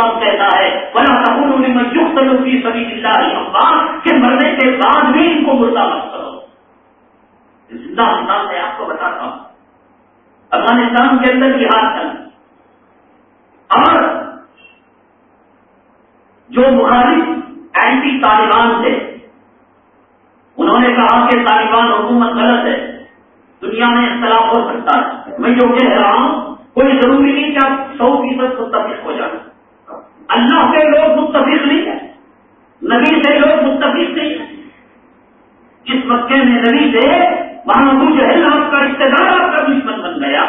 اللہ کہتا ہے بنا سکون میں یوگ کی سبھی اللہ کہ مرنے کے بعد بھی ان کو مردہ مت کرو۔ زندہ انسان میں آپ کو بتاتا ہوں۔ افغانستان کے اندر یہ حال چل۔ اور جو مخالف اینٹی طالبان تھے، انہوں نے کہا کہ طالبان حکومت غلط ہے۔ دنیا میں اختلاف ہو سکتا ہے۔ میں جو کہہ رہا ہوں، کوئی ضروری نہیں کہ آپ سو فیصد متفق ہو جائیں۔ اللہ سے لوگ متفق نہیں ہیں۔ نبی سے لوگ متفق نہیں ہیں۔ جس مکے میں نبی سے وہاں ابو جہل آپ کا رشتے دار، آپ کا دشمن بن گیا۔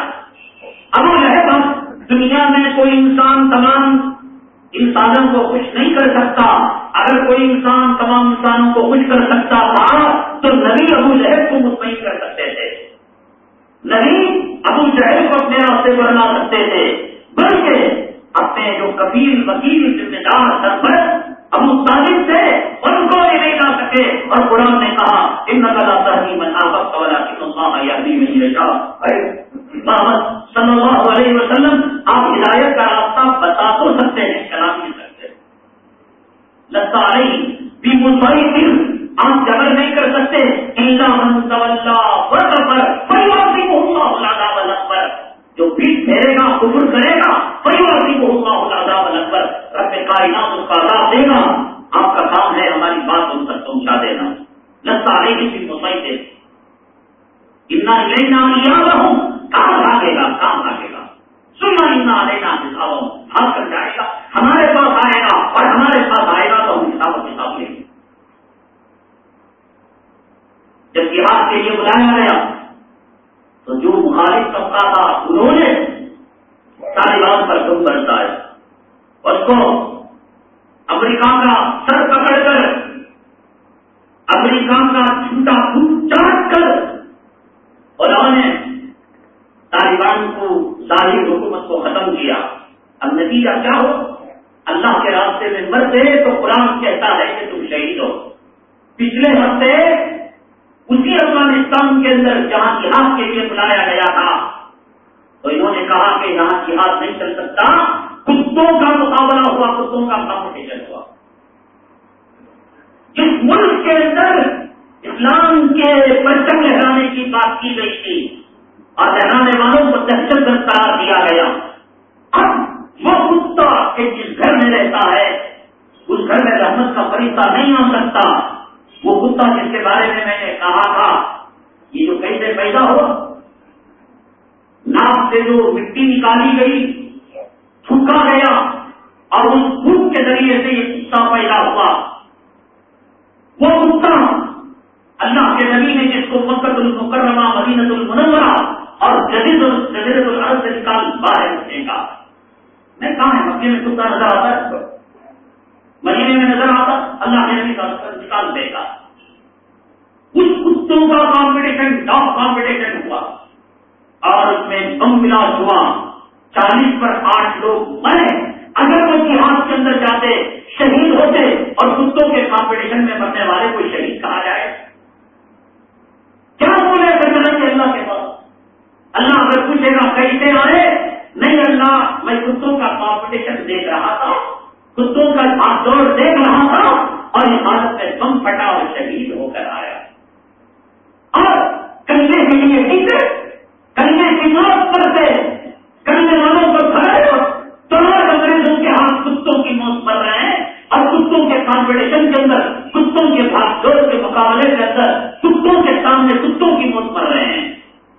ابو جہل دنیا میں کوئی انسان تمام انسانوں کو خوش نہیں کر سکتا۔ اگر کوئی انسان تمام انسانوں کو خوش کر سکتا تھا، تو نبی ابو جہل کو مطمئن کر سکتے تھے۔ نہیں ابو جہل کو اپنے راستے پر لا سکتے تھے۔ بلکہ اپنے جو کبیر وکیل ذمہ دار سرپرست ابو طالب تھے، ان کو بھی نہیں لا سکے۔ اور قرآن نے کہا ان نقل آپس والا محمد صلی اللہ علیہ وسلم، آپ ہدایت کا راستہ بتا تو سکتے ہیں چلا نہیں سکتے لگتا نہیں بھی مسائل آپ جبر نہیں کر سکتے پر جو پیٹ پھیرے گا کفر کرے گا پریوار کی پر رب کائنات اس کا عذاب دے گا۔ آپ کا کام ہے ہماری بات ان تک پہنچا دینا۔ لگتا ہے کسی مسائی سے اتنا لینا یاد رہوں کام بھاگے گا؟ کام بھاگے گا؟ سننا اتنا لینا دکھاؤ بھاگ کر جائے گا، ہمارے پاس آئے گا اور ہمارے پاس آئے گا تو ہم حساب و کتاب لیں گے۔ جب جہاد کے لیے بلایا گیا۔ تو جو مخالف طبقہ تھا، انہوں نے طالبان پر کم برسا ہے اس کو امریکہ کا سر پکڑ کر، امریکہ کا چھوٹا پھوٹ چاٹ کر انہوں نے طالبان کو ظاہر حکومت کو ختم کیا۔ اب نتیجہ کیا ہو؟ اللہ کے راستے میں مرتے تو قرآن کہتا ہے کہ تم شہید ہو۔ پچھلے ہفتے اسی افغانستان کے اندر جہاں جہاد کے لیے بلایا گیا تھا، تو انہوں نے کہا کہ یہاں جہاد نہیں چل سکتا۔ کتوں کا مقابلہ ہوا، کتوں کا کمپٹیشن ہوا۔ جس ملک کے اندر اسلام کے پرچم لہرانے کی بات کی گئی تھی اور لہرانے والوں کو دہشت گرد قرار دیا گیا، اب وہ کتا کہ جس گھر میں رہتا ہے، اس گھر میں رحمت کا فرشتہ نہیں آ سکتا۔ وہ کتا جس کے بارے میں میں نے کہا تھا، یہ جو کیسے پیدا ہوا ناپ سے جو مٹی نکالی گئی تھوکا گیا، اور اس تھوک کے ذریعے سے یہ کتا پیدا ہوا۔ وہ کتا اللہ کے نبی نے جس کو مکت المکرمہ مدینت المنورہ اور جدید جدید العرض سے نکال باہر کا میں کہاں ہے؟ مکے میں کتا نظر آتا ہے؟ مہینے میں نظر آتا، اللہ نے نکال دے گا اس کتوں کا کمپٹیشن ڈاک کمپٹیشن ہوا۔ اور اس میں بم ملاس ہوا چالیس پر آٹھ لوگ مرے۔ اگر وہ جہاز کے اندر جاتے، شہید ہوتے اور کتوں کے کمپٹیشن میں مرنے والے کو شہید کہا جائے۔ کیا بولے سر اللہ کے پاس؟ اللہ اگر پوچھے گا کیسے آئے؟ نہیں اللہ، میں کتوں کا کمپٹیشن دیکھ رہا تھا۔ کتوں کا ہاتھ دوڑ دیکھ رہا تھا اور اس حالت میں بم پھٹا اور شہید ہو کر آیا۔ اور کلے کے لیے ٹھیک ہے کلے کی موت پر سے کلے والوں کو کھڑے ہو تو انگریزوں کے ہاتھ کتوں کی موت پر رہے ہیں اور کتوں کے کمپٹیشن کے اندر، کتوں کے بھاگ دوڑ کے مقابلے کے اندر، کتوں کے سامنے کتوں کی موت پر رہے ہیں۔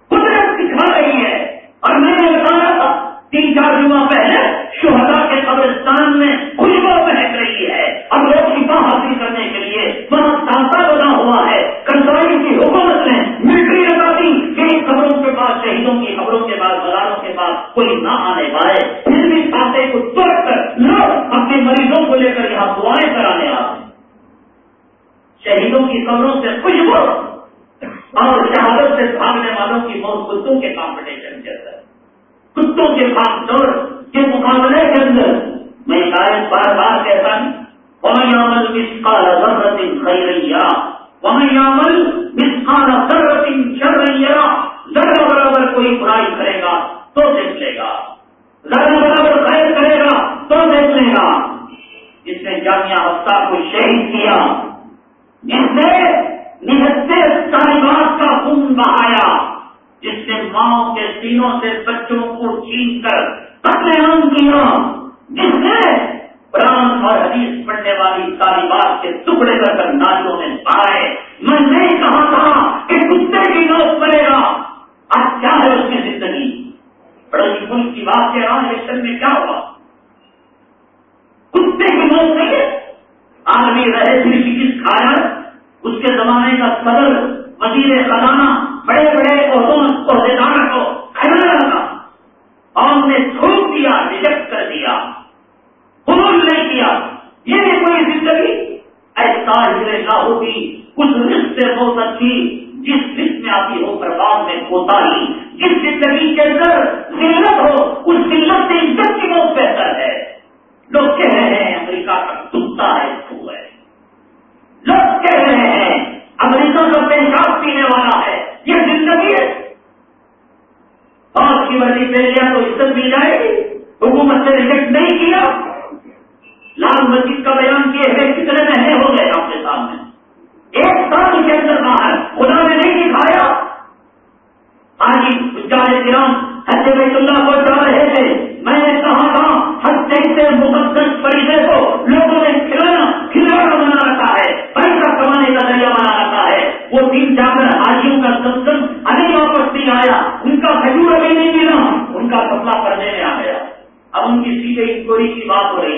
قدرت دکھا رہی ہے۔ اور میں نے بتایا تھا، تین چار دنوں پہلے شہدا کے قبرستان میں خوشبو بہت رہی ہے اور لوگ شفا حاصل کرنے کے لیے وہاں تازہ بنا ہوا ہے کنٹرائی کی حکومت نے ملٹری لگا دی کہ خبروں کے بعد شہیدوں کی خبروں کے بعد بازاروں کے بعد کوئی نہ آنے پائے پھر بھی کھاتے کو توڑ کر لوگ اپنے مریضوں کو لے کر یہاں دعائیں کرانے آتے شہیدوں کی خبروں سے خوشبو اور شہادت سے بھاگنے والوں کی موت کتوں کے کمپٹیشن کے اندر، کتوں کے بھاگ دوڑ کے مقابلے کے اندر؟ میں شاید بار بار کہتا ہوں وہاں عمل مس کا ضرورت خیریا وہاں عمل مس کا ضرورت چریا ذرا برابر کوئی برائی کرے گا تو دیکھ لے گا ذرا برابر خیر کرے گا تو دیکھ لے گا۔ جس نے جامعہ ہفتہ کو شہید کیا، جس نے نہتے طالبات کا خون بہایا جس نے ماں کے سینوں سے بچوں کو چھین کر قتل عام کیا جس نے قرآن اور حدیث پڑھنے والی طالبات کے ٹکڑے کر کر ناچوں میں پائے میں نہیں کہا تھا کہ کتے کی موت پڑے گا۔ آج کیا ہے اس کی زندگی؟ پڑوسی ملک کی بات کے رہا میں کیا ہوا؟ کتے کی موت نہیں ہے آدمی رہے تھے چکس کھایا؟ اس کے زمانے کا صدر، وزیر خزانہ بڑے بڑے عہدے دار کو کھڑا لگا۔ اور نے تھوک دیا، ریجیکٹ کر دیا۔ قبول نہیں کیا۔ یہ بھی کوئی زندگی؟ ایسا ہی لاہو کی اس رشت سے بہت اچھی جس رشت میں آتی ہو پرباد میں ہوتا ہی۔ جس زندگی کے اندر ذلت ہو، اس ذلت سے عزت کی بہت بہتر ہے۔ لوگ کہہ رہے ہیں، امریکہ کا کتا ہے ہے۔ لوگ کہہ رہے ہیں، امریکہ کا پیشاب پینے والا ہے۔ یہ زندگی ہے۔ اور کی وجہ سے لیا تو عزت مل جائے گی۔ حکومت نے ریجیکٹ نہیں کیا۔ لال مسجد کا بیان کیے ہیں کتنے مہینے ہو گئے آپ کے سامنے۔ ایک سال کے اندر باہر، خدا نے نہیں دکھایا۔ آج جائے گرام حج بیت اللہ کو جا رہے تھے میں نے کہا تھا ہر سے مقدس پریشے کو لوگوں نے کھلانا کھلانا بنا رکھا ہے۔ پیسہ کمانے کا ذریعہ بنا رکھا ہے۔ وہ دن جا کر حاجیوں کا سمسم ابھی واپس نہیں آیا ان کا کھجور ابھی نہیں ملا ان کا سپلا کرنے میں آ گیا۔ اب ان کی سیدھے انکوائری کی بات ہو رہی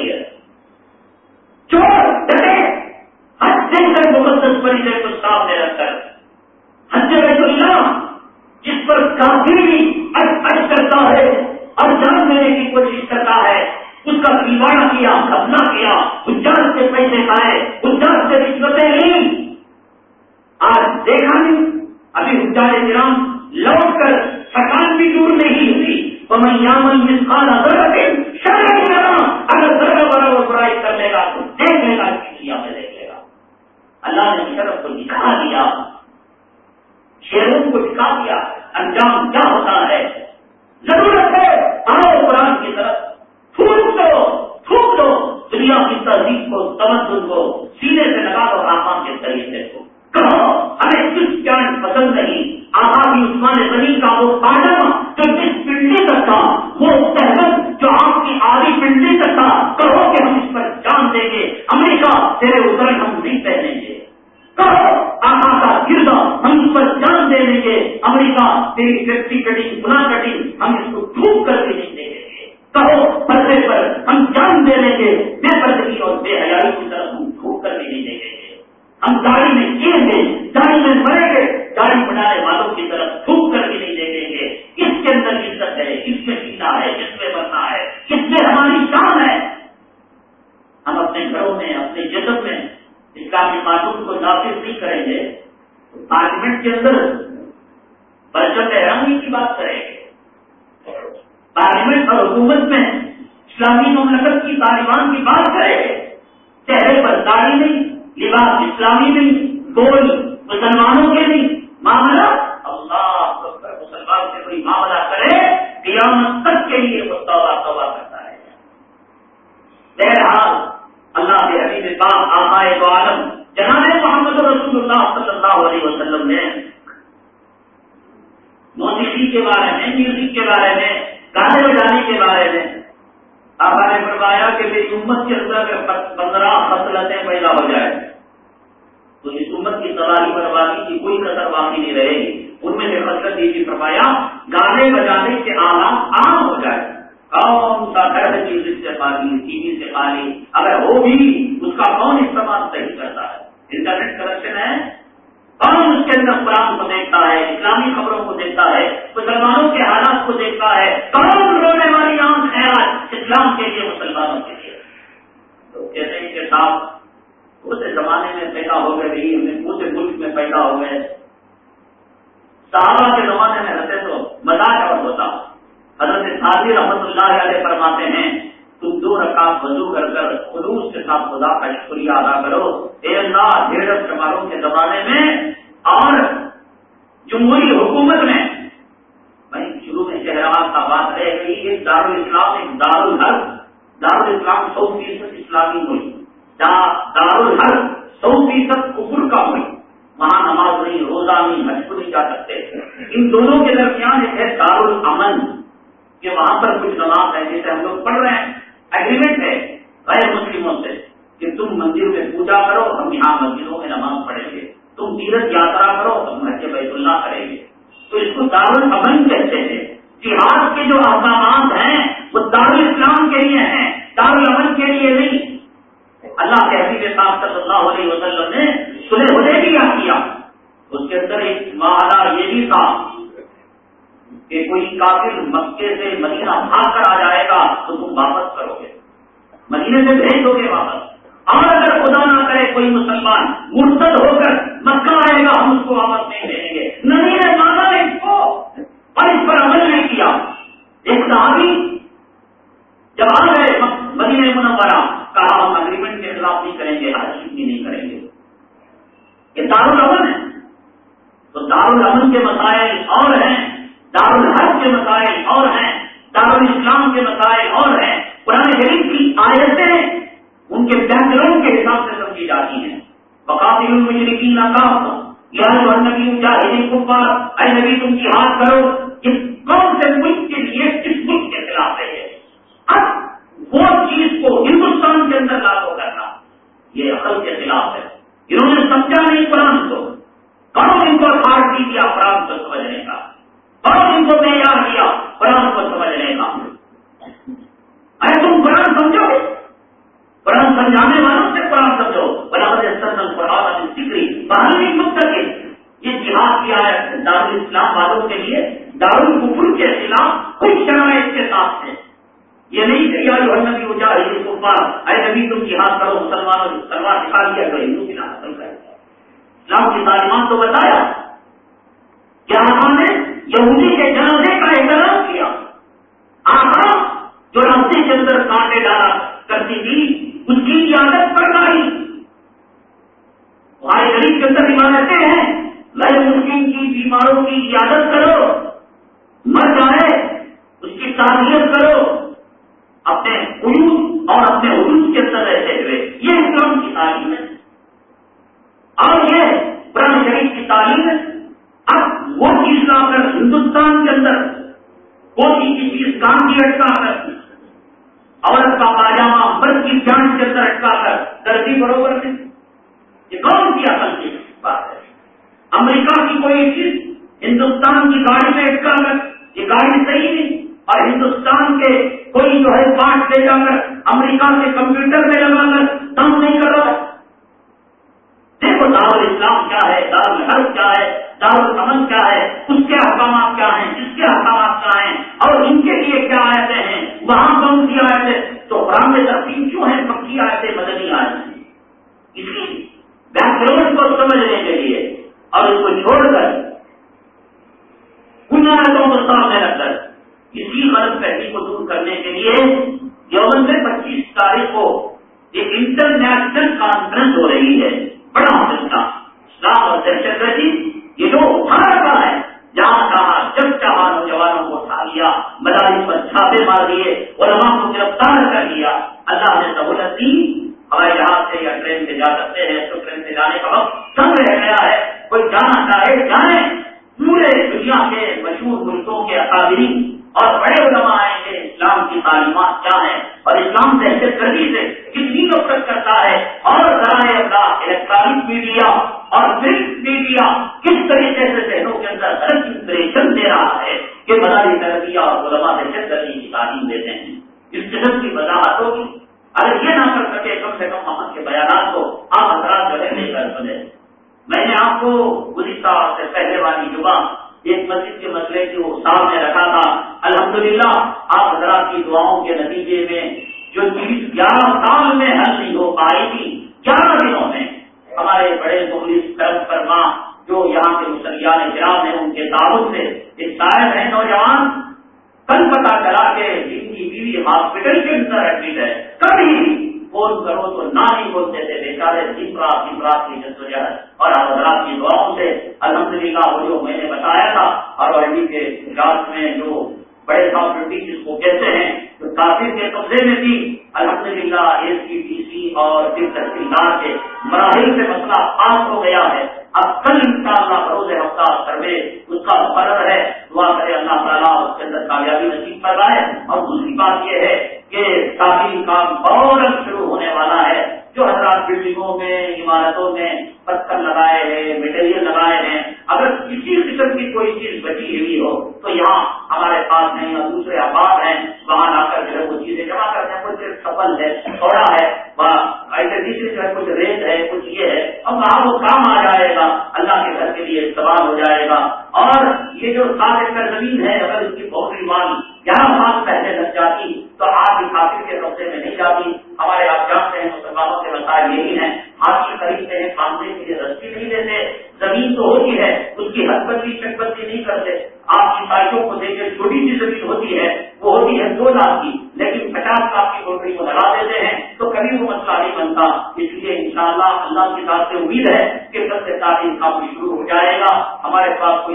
فرمایا کہ میری امت کے اندر پندرہ فصلتیں پیدا ہو جائے تو اس امت کی تباہی بربادی کی کوئی قدر باقی نہیں رہے گی۔ ان میں سے فصلت یہ بھی فرمایا، گانے بجانے کے آلات عام ہو جائے کون سا گھر میوزک سے خالی ٹی وی سے خالی۔ اگر وہ بھی، اس کا کون استعمال صحیح کرتا ہے؟ انٹرنیٹ کنیکشن ہے۔ کون اس کے اندر قرآن کو دیکھتا ہے، اسلامی خبروں کو دیکھتا ہے، مسلمانوں کے حالات کو دیکھتا ہے کون رونے والی آنکھ خیال اسلام کے لیے، مسلمانوں کے لیے۔ تو کہتے ہیں کہ صاحب اسے زمانے میں پیدا ہو گئے رہی ہمیں پورے ملک میں پیدا ہو گئے۔ صحابہ کے زمانے میں رہتے تو مزاج اور ہوتا۔ حضرت سادی رحمت اللہ علیہ فرماتے ہیں تم دو رکعت وضو کر کر خلوص کے ساتھ خدا کا شکریہ ادا کرو۔ اے اللہ، ڈھیر چماروں کے زمانے میں اور جمہوری حکومت میں۔ بھائی، شروع میں شہرآباد کا بات رہ گئی ایک دارالاسلام ایک دار الحر دارالاسلام سو فیصد اسلامی ہوئی دارالحق سو فیصد کفر کا ہوئی وہاں نماز نہیں، روزہ نہیں، حج کو نہیں جا سکتے۔ ان دونوں کے درمیان ایک ہے دار الامن کہ وہاں پر کچھ نماز ہے جسے ہم لوگ پڑھ رہے ہیں۔ ایگریمنٹ ہے، غیر مسلموں سے، کہ تم مندر میں پوجا کرو ہم یہاں مندروں میں نماز پڑھیں گے۔ تم تیرت یاترا کرو ہم حج بیت اللہ کریں گے۔ تو اس کو دار المن کہتے ہیں۔ جہاد کے جو احکامات ہیں، وہ دار اسلام کے لیے ہیں دار المن کے لیے نہیں۔ اللہ کے حبیب صاحب صلی اللہ علیہ وسلم نے سلح ہو کیا۔ کیا اس کے اندر ایک معاہدہ یہ بھی تھا کہ کوئی کافر مکے سے مدینہ بھاگ کر آ جائے گا تو تم واپس کرو گے۔ مدینے سے بھیج دو گے واپس۔ اور اگر خدا نہ کرے کوئی مسلمان مرتد ہو کر مکہ آئے گا، ہم اس کو واپس نہیں دیں گے۔ نہیں نے مانا اس کو۔ اور اس پر عمل نہیں کیا۔ ایک صحابی جب آ گئے مدینہ منورہ، کہا، ہم اگریمنٹ کے خلاف نہیں کریں گے حج بھی نہیں کریں گے۔ یہ دارالعمن ہے۔ تو دارالعمن کے مسائل اور ہیں۔ دارالحق کے مسائل اور ہیں، دارالاسلام کے مسائل اور ہیں۔ پرانے غریب کی آیتیں ان کے بیکگراؤنڈ کے حساب سے سمجھی جاتی ہیں۔ بقاطی المشرقی ناکام یہ نبی مجاہدین کفار، اے نبی تم کی ہاتھ کرو۔ یہ کون سے ملک کے لیے کس ملک کے خلاف ہے؟ اب وہ چیز کو ہندوستان کے اندر لاگو کرنا، یہ عقل کے خلاف ہے۔ انہوں نے سمجھا نہیں قرآن کو۔ کون ان کو اتھارٹی دیا قرآن کو سمجھنے کا؟ اور ان کو معیار کیا قرآن کو سمجھنے کا۔ ارے تم قرآن سمجھو۔ قرآن سمجھانے والوں سے قرآن سمجھو۔ برابر سرسن قرآن سکری باہر نہیں سن سکے یہ جہاد کیا ہے دار اسلام والوں کے لیے۔ دار القفر کے خلاف کچھ شرائط کے ساتھ ہے۔ یہ نہیں کہ یا جو نبی ہو جائے یہ کفار اے نبی تم جہاد کرو مسلمان سلوار دکھا دیا تو ہندو کی نام کر اسلام کی تعلیمات تو بتایا۔ کیا نے یہودی کے جنازے کا احترام کیا۔ آخا جو راستے کے اندر کاٹے ڈالا کرتی تھی، اس کی عادت پر لائی ہمارے غریب کے اندر عمارتیں ہیں غیر مسلم کی بیماروں کی عادت کرو، مر جائے، اس کی تعلیم کرو۔ اپنے عروج اور اپنے عروج کے اندر رہتے ہوئے، یہ اسلام کی تعلیم ہے۔ اور یہ قرآن شریف کی تعلیم ہے۔ اب وہ چیز لا کر ہندوستان کے اندر وہ چیز کام کی اٹکا کر عورت کا پاجامہ مرد کی جان کے اندر اٹکا کر درجی برابر نہیں۔ یہ کون کیا کی بات ہے۔ امریکہ کی کوئی چیز، ہندوستان کی گاڑی میں اٹکا کر یہ گاڑی صحیح نہیں۔ اور ہندوستان کے کوئی جو ہے پارٹ لے جا کر امریکہ کے کمپیوٹر میں لگا کر دم نہیں کر رہا ہے۔ دیکھو دار اسلام کیا ہے، دار حرف کیا ہے۔ دار الحمد کیا ہے؟ اس کے احکامات کیا ہیں؟ جس کے احکامات کیا ہیں؟ اور ان کے لیے کیا آئے ہیں؟ وہاں کون سی آئے تھے تو قرآن میں ترتیب کیوں ہیں؟ پکی آئے تھے مدنی آئے تھے اس لیے بیک گراؤنڈ کو سمجھنے کے لیے اور اس کو چھوڑ کر ان بنیادوں کو سامنے رکھ کر اسی غلط فہمی کو دور کرنے کے لیے یومن میں پچیس تاریخ کو ایک انٹرنیشنل کانفرنس ہو رہی ہے، بڑا کا اسلام اور دہشت گردی یہ جو اٹھا ہے جہاں کہا جب چاہا نوجوانوں کو اٹھا لیا مدارس پر چھاپے مار دیے علماء کو گرفتار کر لیا اللہ نے سہولت دی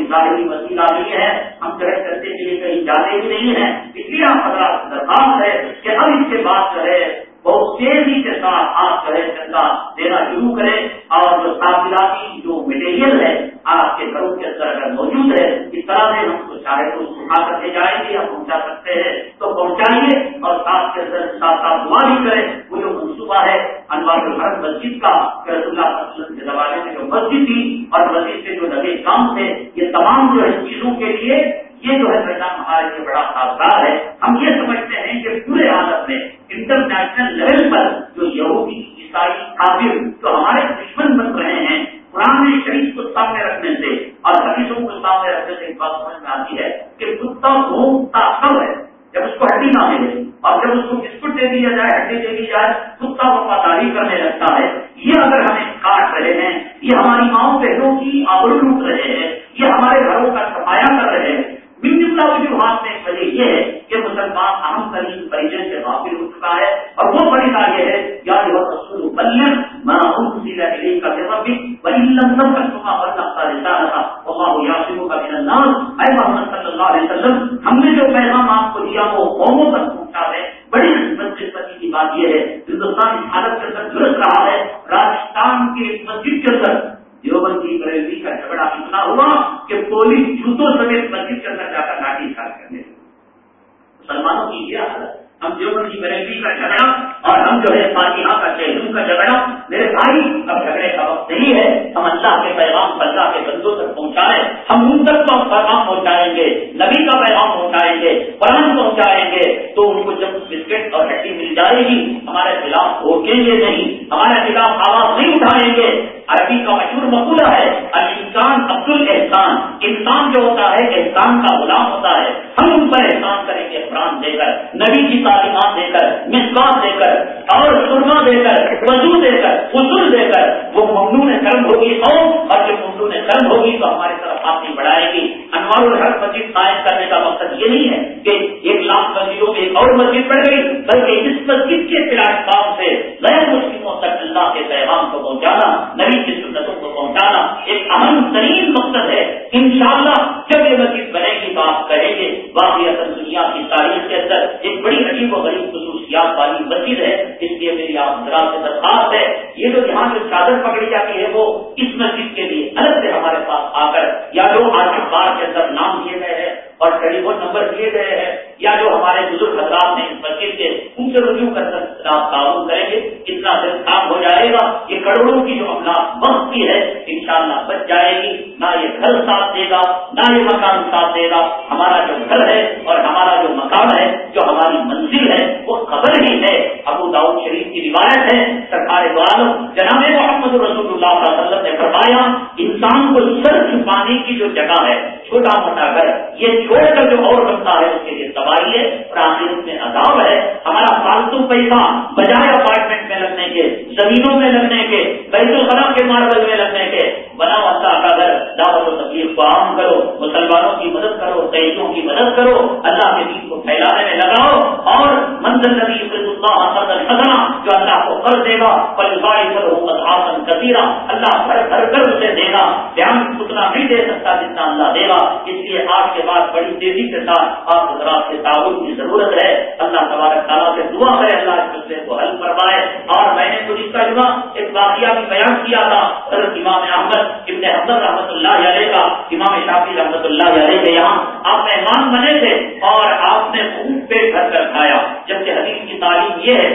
ظاہری وسیلہ نہیں ہے، ہم جو کرتے کے لیے کہیں جاتے بھی نہیں ہیں اس لیے آپ حضرات درخواست ہے کہ اب اس کے بعد جو ہے، بہت تیزی کے ساتھ آپ جو ہے چندہ دینا شروع کریں اور جو تعمیراتی جو مٹیریل ہے، آپ کے گھروں کے اندر اگر موجود ہے، اس طرح سے ہم کو چاہے تو اٹھا کر کے جائیں گے یا پہنچا سکتے ہیں۔ تو پہنچائیے اور ساتھ کے اندر ساتھ ساتھ دعا بھی کریں۔ وہ جو منصوبہ ہے، انوار الحرد مسجد کا رسول اللہ وسلم کے زمانے میں جو مسجد تھی اور مسجد سے جو لگے کام تھے، یہ تمام جو ہے چیزوں کے لیے یہ جو ہے میدان ہمارے لیے بڑا خاصدار ہے۔ ہم یہ سمجھتے ہیں کہ پورے حالت میں انٹرنیشنل لیول پر جو یہودی، عیسائی، کافر جو ہمارے دشمن بن رہے ہیں، قرآن شریف کو سامنے رکھنے سے اور حدیثوں کو سامنے رکھنے سے ایک بات سمجھ میں آتی ہے کہ کتا گھومتا کب ہے۔ اس کو ہڈی نہ ملے اور جب اس کو بسکٹ دے دیا جائے، ہڈی دے دی جائے، کتا وفاداری کرنے لگتا ہے، یہ اگر ہمیں کاٹ رہے ہیں، یہ ہماری ماؤں بہنوں کی آبرو لوٹ رہے ہیں، یہ ہمارے گھروں کا سفایا کر رہے ہیں جملہ وجوہات میں وجہ یہ ہے کہ مسلمان اہم ترین پریجن سے غافل ہو چکا ہے اور وہ بڑی بات یہ ہے، یا جو رسول بلین میں سیدھا علیہ کا بھی بڑی لمسم کا چکا اور لگتا رہتا رہا اللہ یاسموں کا بھی نام اے محمد صلی اللہ علیہ وسلم، ہم نے جو پیغام آپ کو دیا وہ قوموں تک پہنچا ہے۔ بڑی بدقسمتی کی بات یہ ہے، ہندوستان اس حالت کے اندر جھلس رہا ہے۔ راجستھان کے مسجد کے اندر دیوبند کی بریلوی کا جھگڑا اتنا ہوا کہ پولیس جوتوں سمیت مسجد کے اندر جا کر لاٹھی چارج کرنے مسلمانوں کی یہ حالت، ہم دیوبند کی بریلوی کا جھگڑا اور ہم جو ہے فاتحہ کا چہلوم کا جھگڑا، میرے بھائی، اب جھگڑے کا وقت نہیں ہے۔ ہم اللہ کے پیغام اللہ کے بندوں تک پہنچائیں ہم ان تک تو پیغام پہنچائیں گے، نبی کا پیغام پہنچائیں گے، قرآن پہنچائیں گے۔ تو ان کو جب بسکٹ اور ہڈی مل جائے گی، ہمارے خلاف روکیں گے نہیں، ہمارے خلاف آواز نہیں اٹھائیں گے۔ عربی کا مشہور مقولہ ہے انسان عبد الحسان انسان جو ہوتا ہے، احسان کا غلام ہوتا ہے۔ ہم ان پر احسان کریں گے، قرآن دے کر، نبی کی تعلیمات دے کر مسکات دے کر، اور سرما دے کر، وضو دے کر حصول دے کر۔ وہ ممنون کرم ہوگی، اور اور جب ممنون کرم ہوگی تو ہماری طرف آتی بڑھائے گی۔ انوار الحق مسجد قائم کرنے کا مقصد یہ نہیں ہے کہ ایک لاکھ مسجدوں میں ایک اور مسجد بڑھ گئی، بلکہ اس مسجد کے پلیٹ فارم سے غیر مسلموں تک اللہ کے پیغام کو پہنچانا، نبی کی سنتوں کو پہنچانا ایک اہم ترین مقصد ہے۔ انشاءاللہ جب یہ مسجد بنے گی تو آپ کہیں گے باقی اصل دنیا کی تاریخ کے اندر ایک بڑی عجیب و غریب خصوصیات والی مسجد ہے اس لیے میری آپ حضرات سے درخواست ہے۔ یہ جو یہاں جو چادر پکڑی جاتی ہے، وہ اس مسجد کے لیے الگ سے ہمارے پاس آ کر یا جو آج بار کے اندر نام دیے گئے ہیں اور ٹیلی فون نمبر دیے گئے ہیں، یا جو ہمارے بزرگ حضرات نے اس مسجد کے ان سے رجوع کر تعاون کریں گے۔ اتنا دن کام ہو جائے گا یہ کروڑوں کی جو افلاق وقت کی ہے، انشاءاللہ بچ جائے گی۔ نہ یہ گھر ساتھ دے گا، نہ یہ مکان ساتھ دے گا۔ ہمارا جو گھر ہے اور ہمارا جو مکان ہے، جو ہماری منزل ہے، وہ قبر ہی ہے۔ ابو داؤد شریف کی روایت ہے، سرکار والوں جناب محمد رسول اللہ صلی اللہ علیہ وسلم نے فرمایا، انسان کو سر چھپانے کی جو جگہ ہے، چھوٹا موٹا گھر، یہ چھوڑ کر جو اور بنتا ہے، اس کے لیے تباہی ہے اور آخر اس میں عذاب ہے۔ ہمارا فالتو پیسہ، بجائے اپارٹمنٹ میں لگنے کے، زمینوں میں لگنے کے، بیت الخلا کے ماربل میں لگنے کے بنا اللہ کا گھر دعوت و تکلیف کو عام کرو، مسلمانوں کی مدد کرو قیدوں کی مدد کرو، اللہ کے دین کو پھیلانے میں لگاؤ اور منزل نبی اللہ جو اللہ کو کر دے گا آسن کبیرا اللہ گھر گھر کر اسے دے گا، دھیان اتنا نہیں دے سکتا جتنا اللہ دے گا۔ اس لیے آج کے بعد بڑی تیزی کے ساتھ آپ حضرات کے تعاون کی ضرورت ہے۔ اللہ تبارک تعالیٰ سے دعا کرے، اللہ اس مسئلے کو حل فرمائے۔ اور میں نے گزشتہ جمعہ ایک واقعہ بھی بیان کیا۔ تھا حضرت امام احمد، ابن حضرت رحمۃ اللہ علیہ کا، امام شافی رحمۃ اللہ علیہ کے یہاں آپ مہمان بنے تھے اور آپ نے خوب پیٹ بھر کر کھایا۔ جبکہ حدیث کی تعلیم یہ ہے،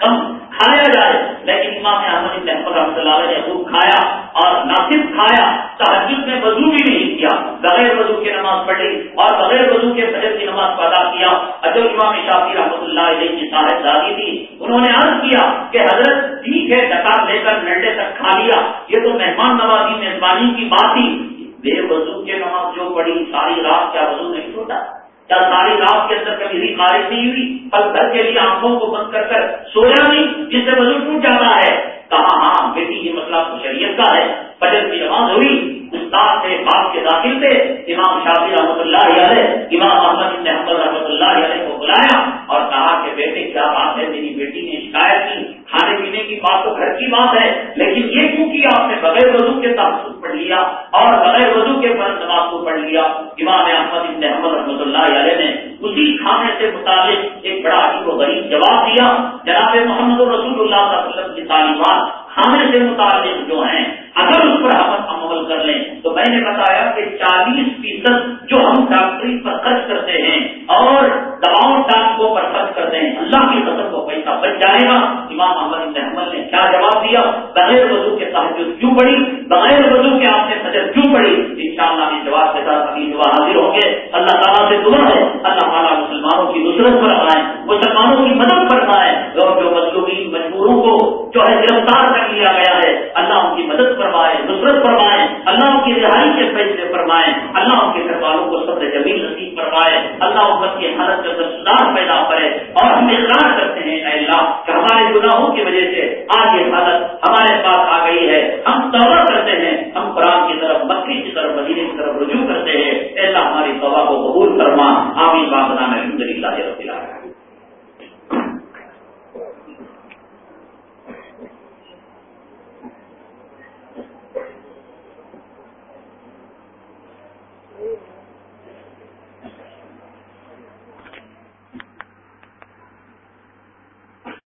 کم کھایا جائے، لیکن امام احمد ابن محمد رحمۃ اللہ علیہ نے خوب کھایا اور نہ صرف کھایا۔ تحجد میں وضو بھی نہیں کیا، بغیر وضو کی نماز پڑھی اور بغیر وضو کے فجر کی نماز کو ادا کیا۔ اجل امام شافی رحمۃ اللہ علیہ کی صاحب دادی تھی۔ انہوں نے عرض کیا کہ حضرت ٹھیک ہے ڈکار لے کر نڈے تک کھا لیا۔ یہ تو مہمان نوازی میزبانی کی بات تھی۔ بے وضو کے نماز جو پڑھی، ساری رات کیا وضو نہیں چھوٹا کیا ساری رات کے اندر کبھی خارج نہیں ہوئی؟ اور گھر کے لیے آنکھوں کو بند کر کر سویا نہیں، جس سے وضو ٹوٹ جاتا ہے۔ کہا ہاں بیٹی، یہ مسئلہ شریعت کا ہے. فجر کی نماز ہوئی، استاد سے باپ کے داخل تھے، امام شافی رحمۃ اللہ علیہ، امام محمد احمد رحمۃ اللہ علیہ کو بلایا اور کہا کہ بیٹے، کیا بات ہے؟ میری بیٹی نے شکایت کی، کھانے پینے کی بات تو گھر کی بات ہے، لیکن یہ کیوں کیا؟ آپ نے بغیر وضو کے تحفظ پڑھ لیا اور بغیر وضو کے فرض نماز کو پڑھ لیا۔ امام احمد ابن رحمۃ اللہ علیہ نے اسی کھانے سے متعلق ایک بڑا عجیب و غریب جواب دیا۔ جناب محمد رسول اللہ صلی اللہ علیہ وسلم کی تعلیمات Allah کھانے سے متعلق جو ہیں، اگر اس پر ہم عمل کر لیں، تو میں نے بتایا کہ چالیس فیصد جو ہم ڈاکٹری پر خرچ کرتے ہیں اور دواؤں ڈاکٹروں پر خرچ کرتے ہیں، اللہ کی قسم کو پیسہ بچ جائے گا۔ امام محمد احمد نے کیا جواب دیا؟ بغیر وضو کے تحجد کیوں پڑی بغیر وضو کے آپ نے سجد کیوں پڑی ان شاء اللہ جواب کے ساتھ ابھی دعا حاضر ہوں گے، اللہ تعالیٰ سے دعا ہے۔ اللہ تعالیٰ مسلمانوں کی نصرت پر آئے مسلمانوں کی مدد پر آئے اور جو مظلومین مجبوروں کو جو ہے گرفتار کر لیا گیا ہے؟ اللہ ان کی مدد فرمائے، نصرت فرمائے، اللہ ان کی رہائی کے فیصلے فرمائے، اللہ ان کے گھر والوں کو سب جمیل نصیب فرمائے، اللہ امت کی حالت کے اندر سدھار پیدا کرے اور ہم اقرار کرتے ہیں، اے اللہ، کہ ہمارے گناہوں کی وجہ سے آج یہ حالت ہمارے پاس آ گئی ہے۔ ہم توبہ کرتے ہیں، ہم قرآن کی طرف مکھی کی طرف، مدینے کی طرف رجوع کرتے ہیں۔ اے اللہ، ہماری توبہ کو قبول فرما۔ آمین۔ بابنا میں الحمد للہ رب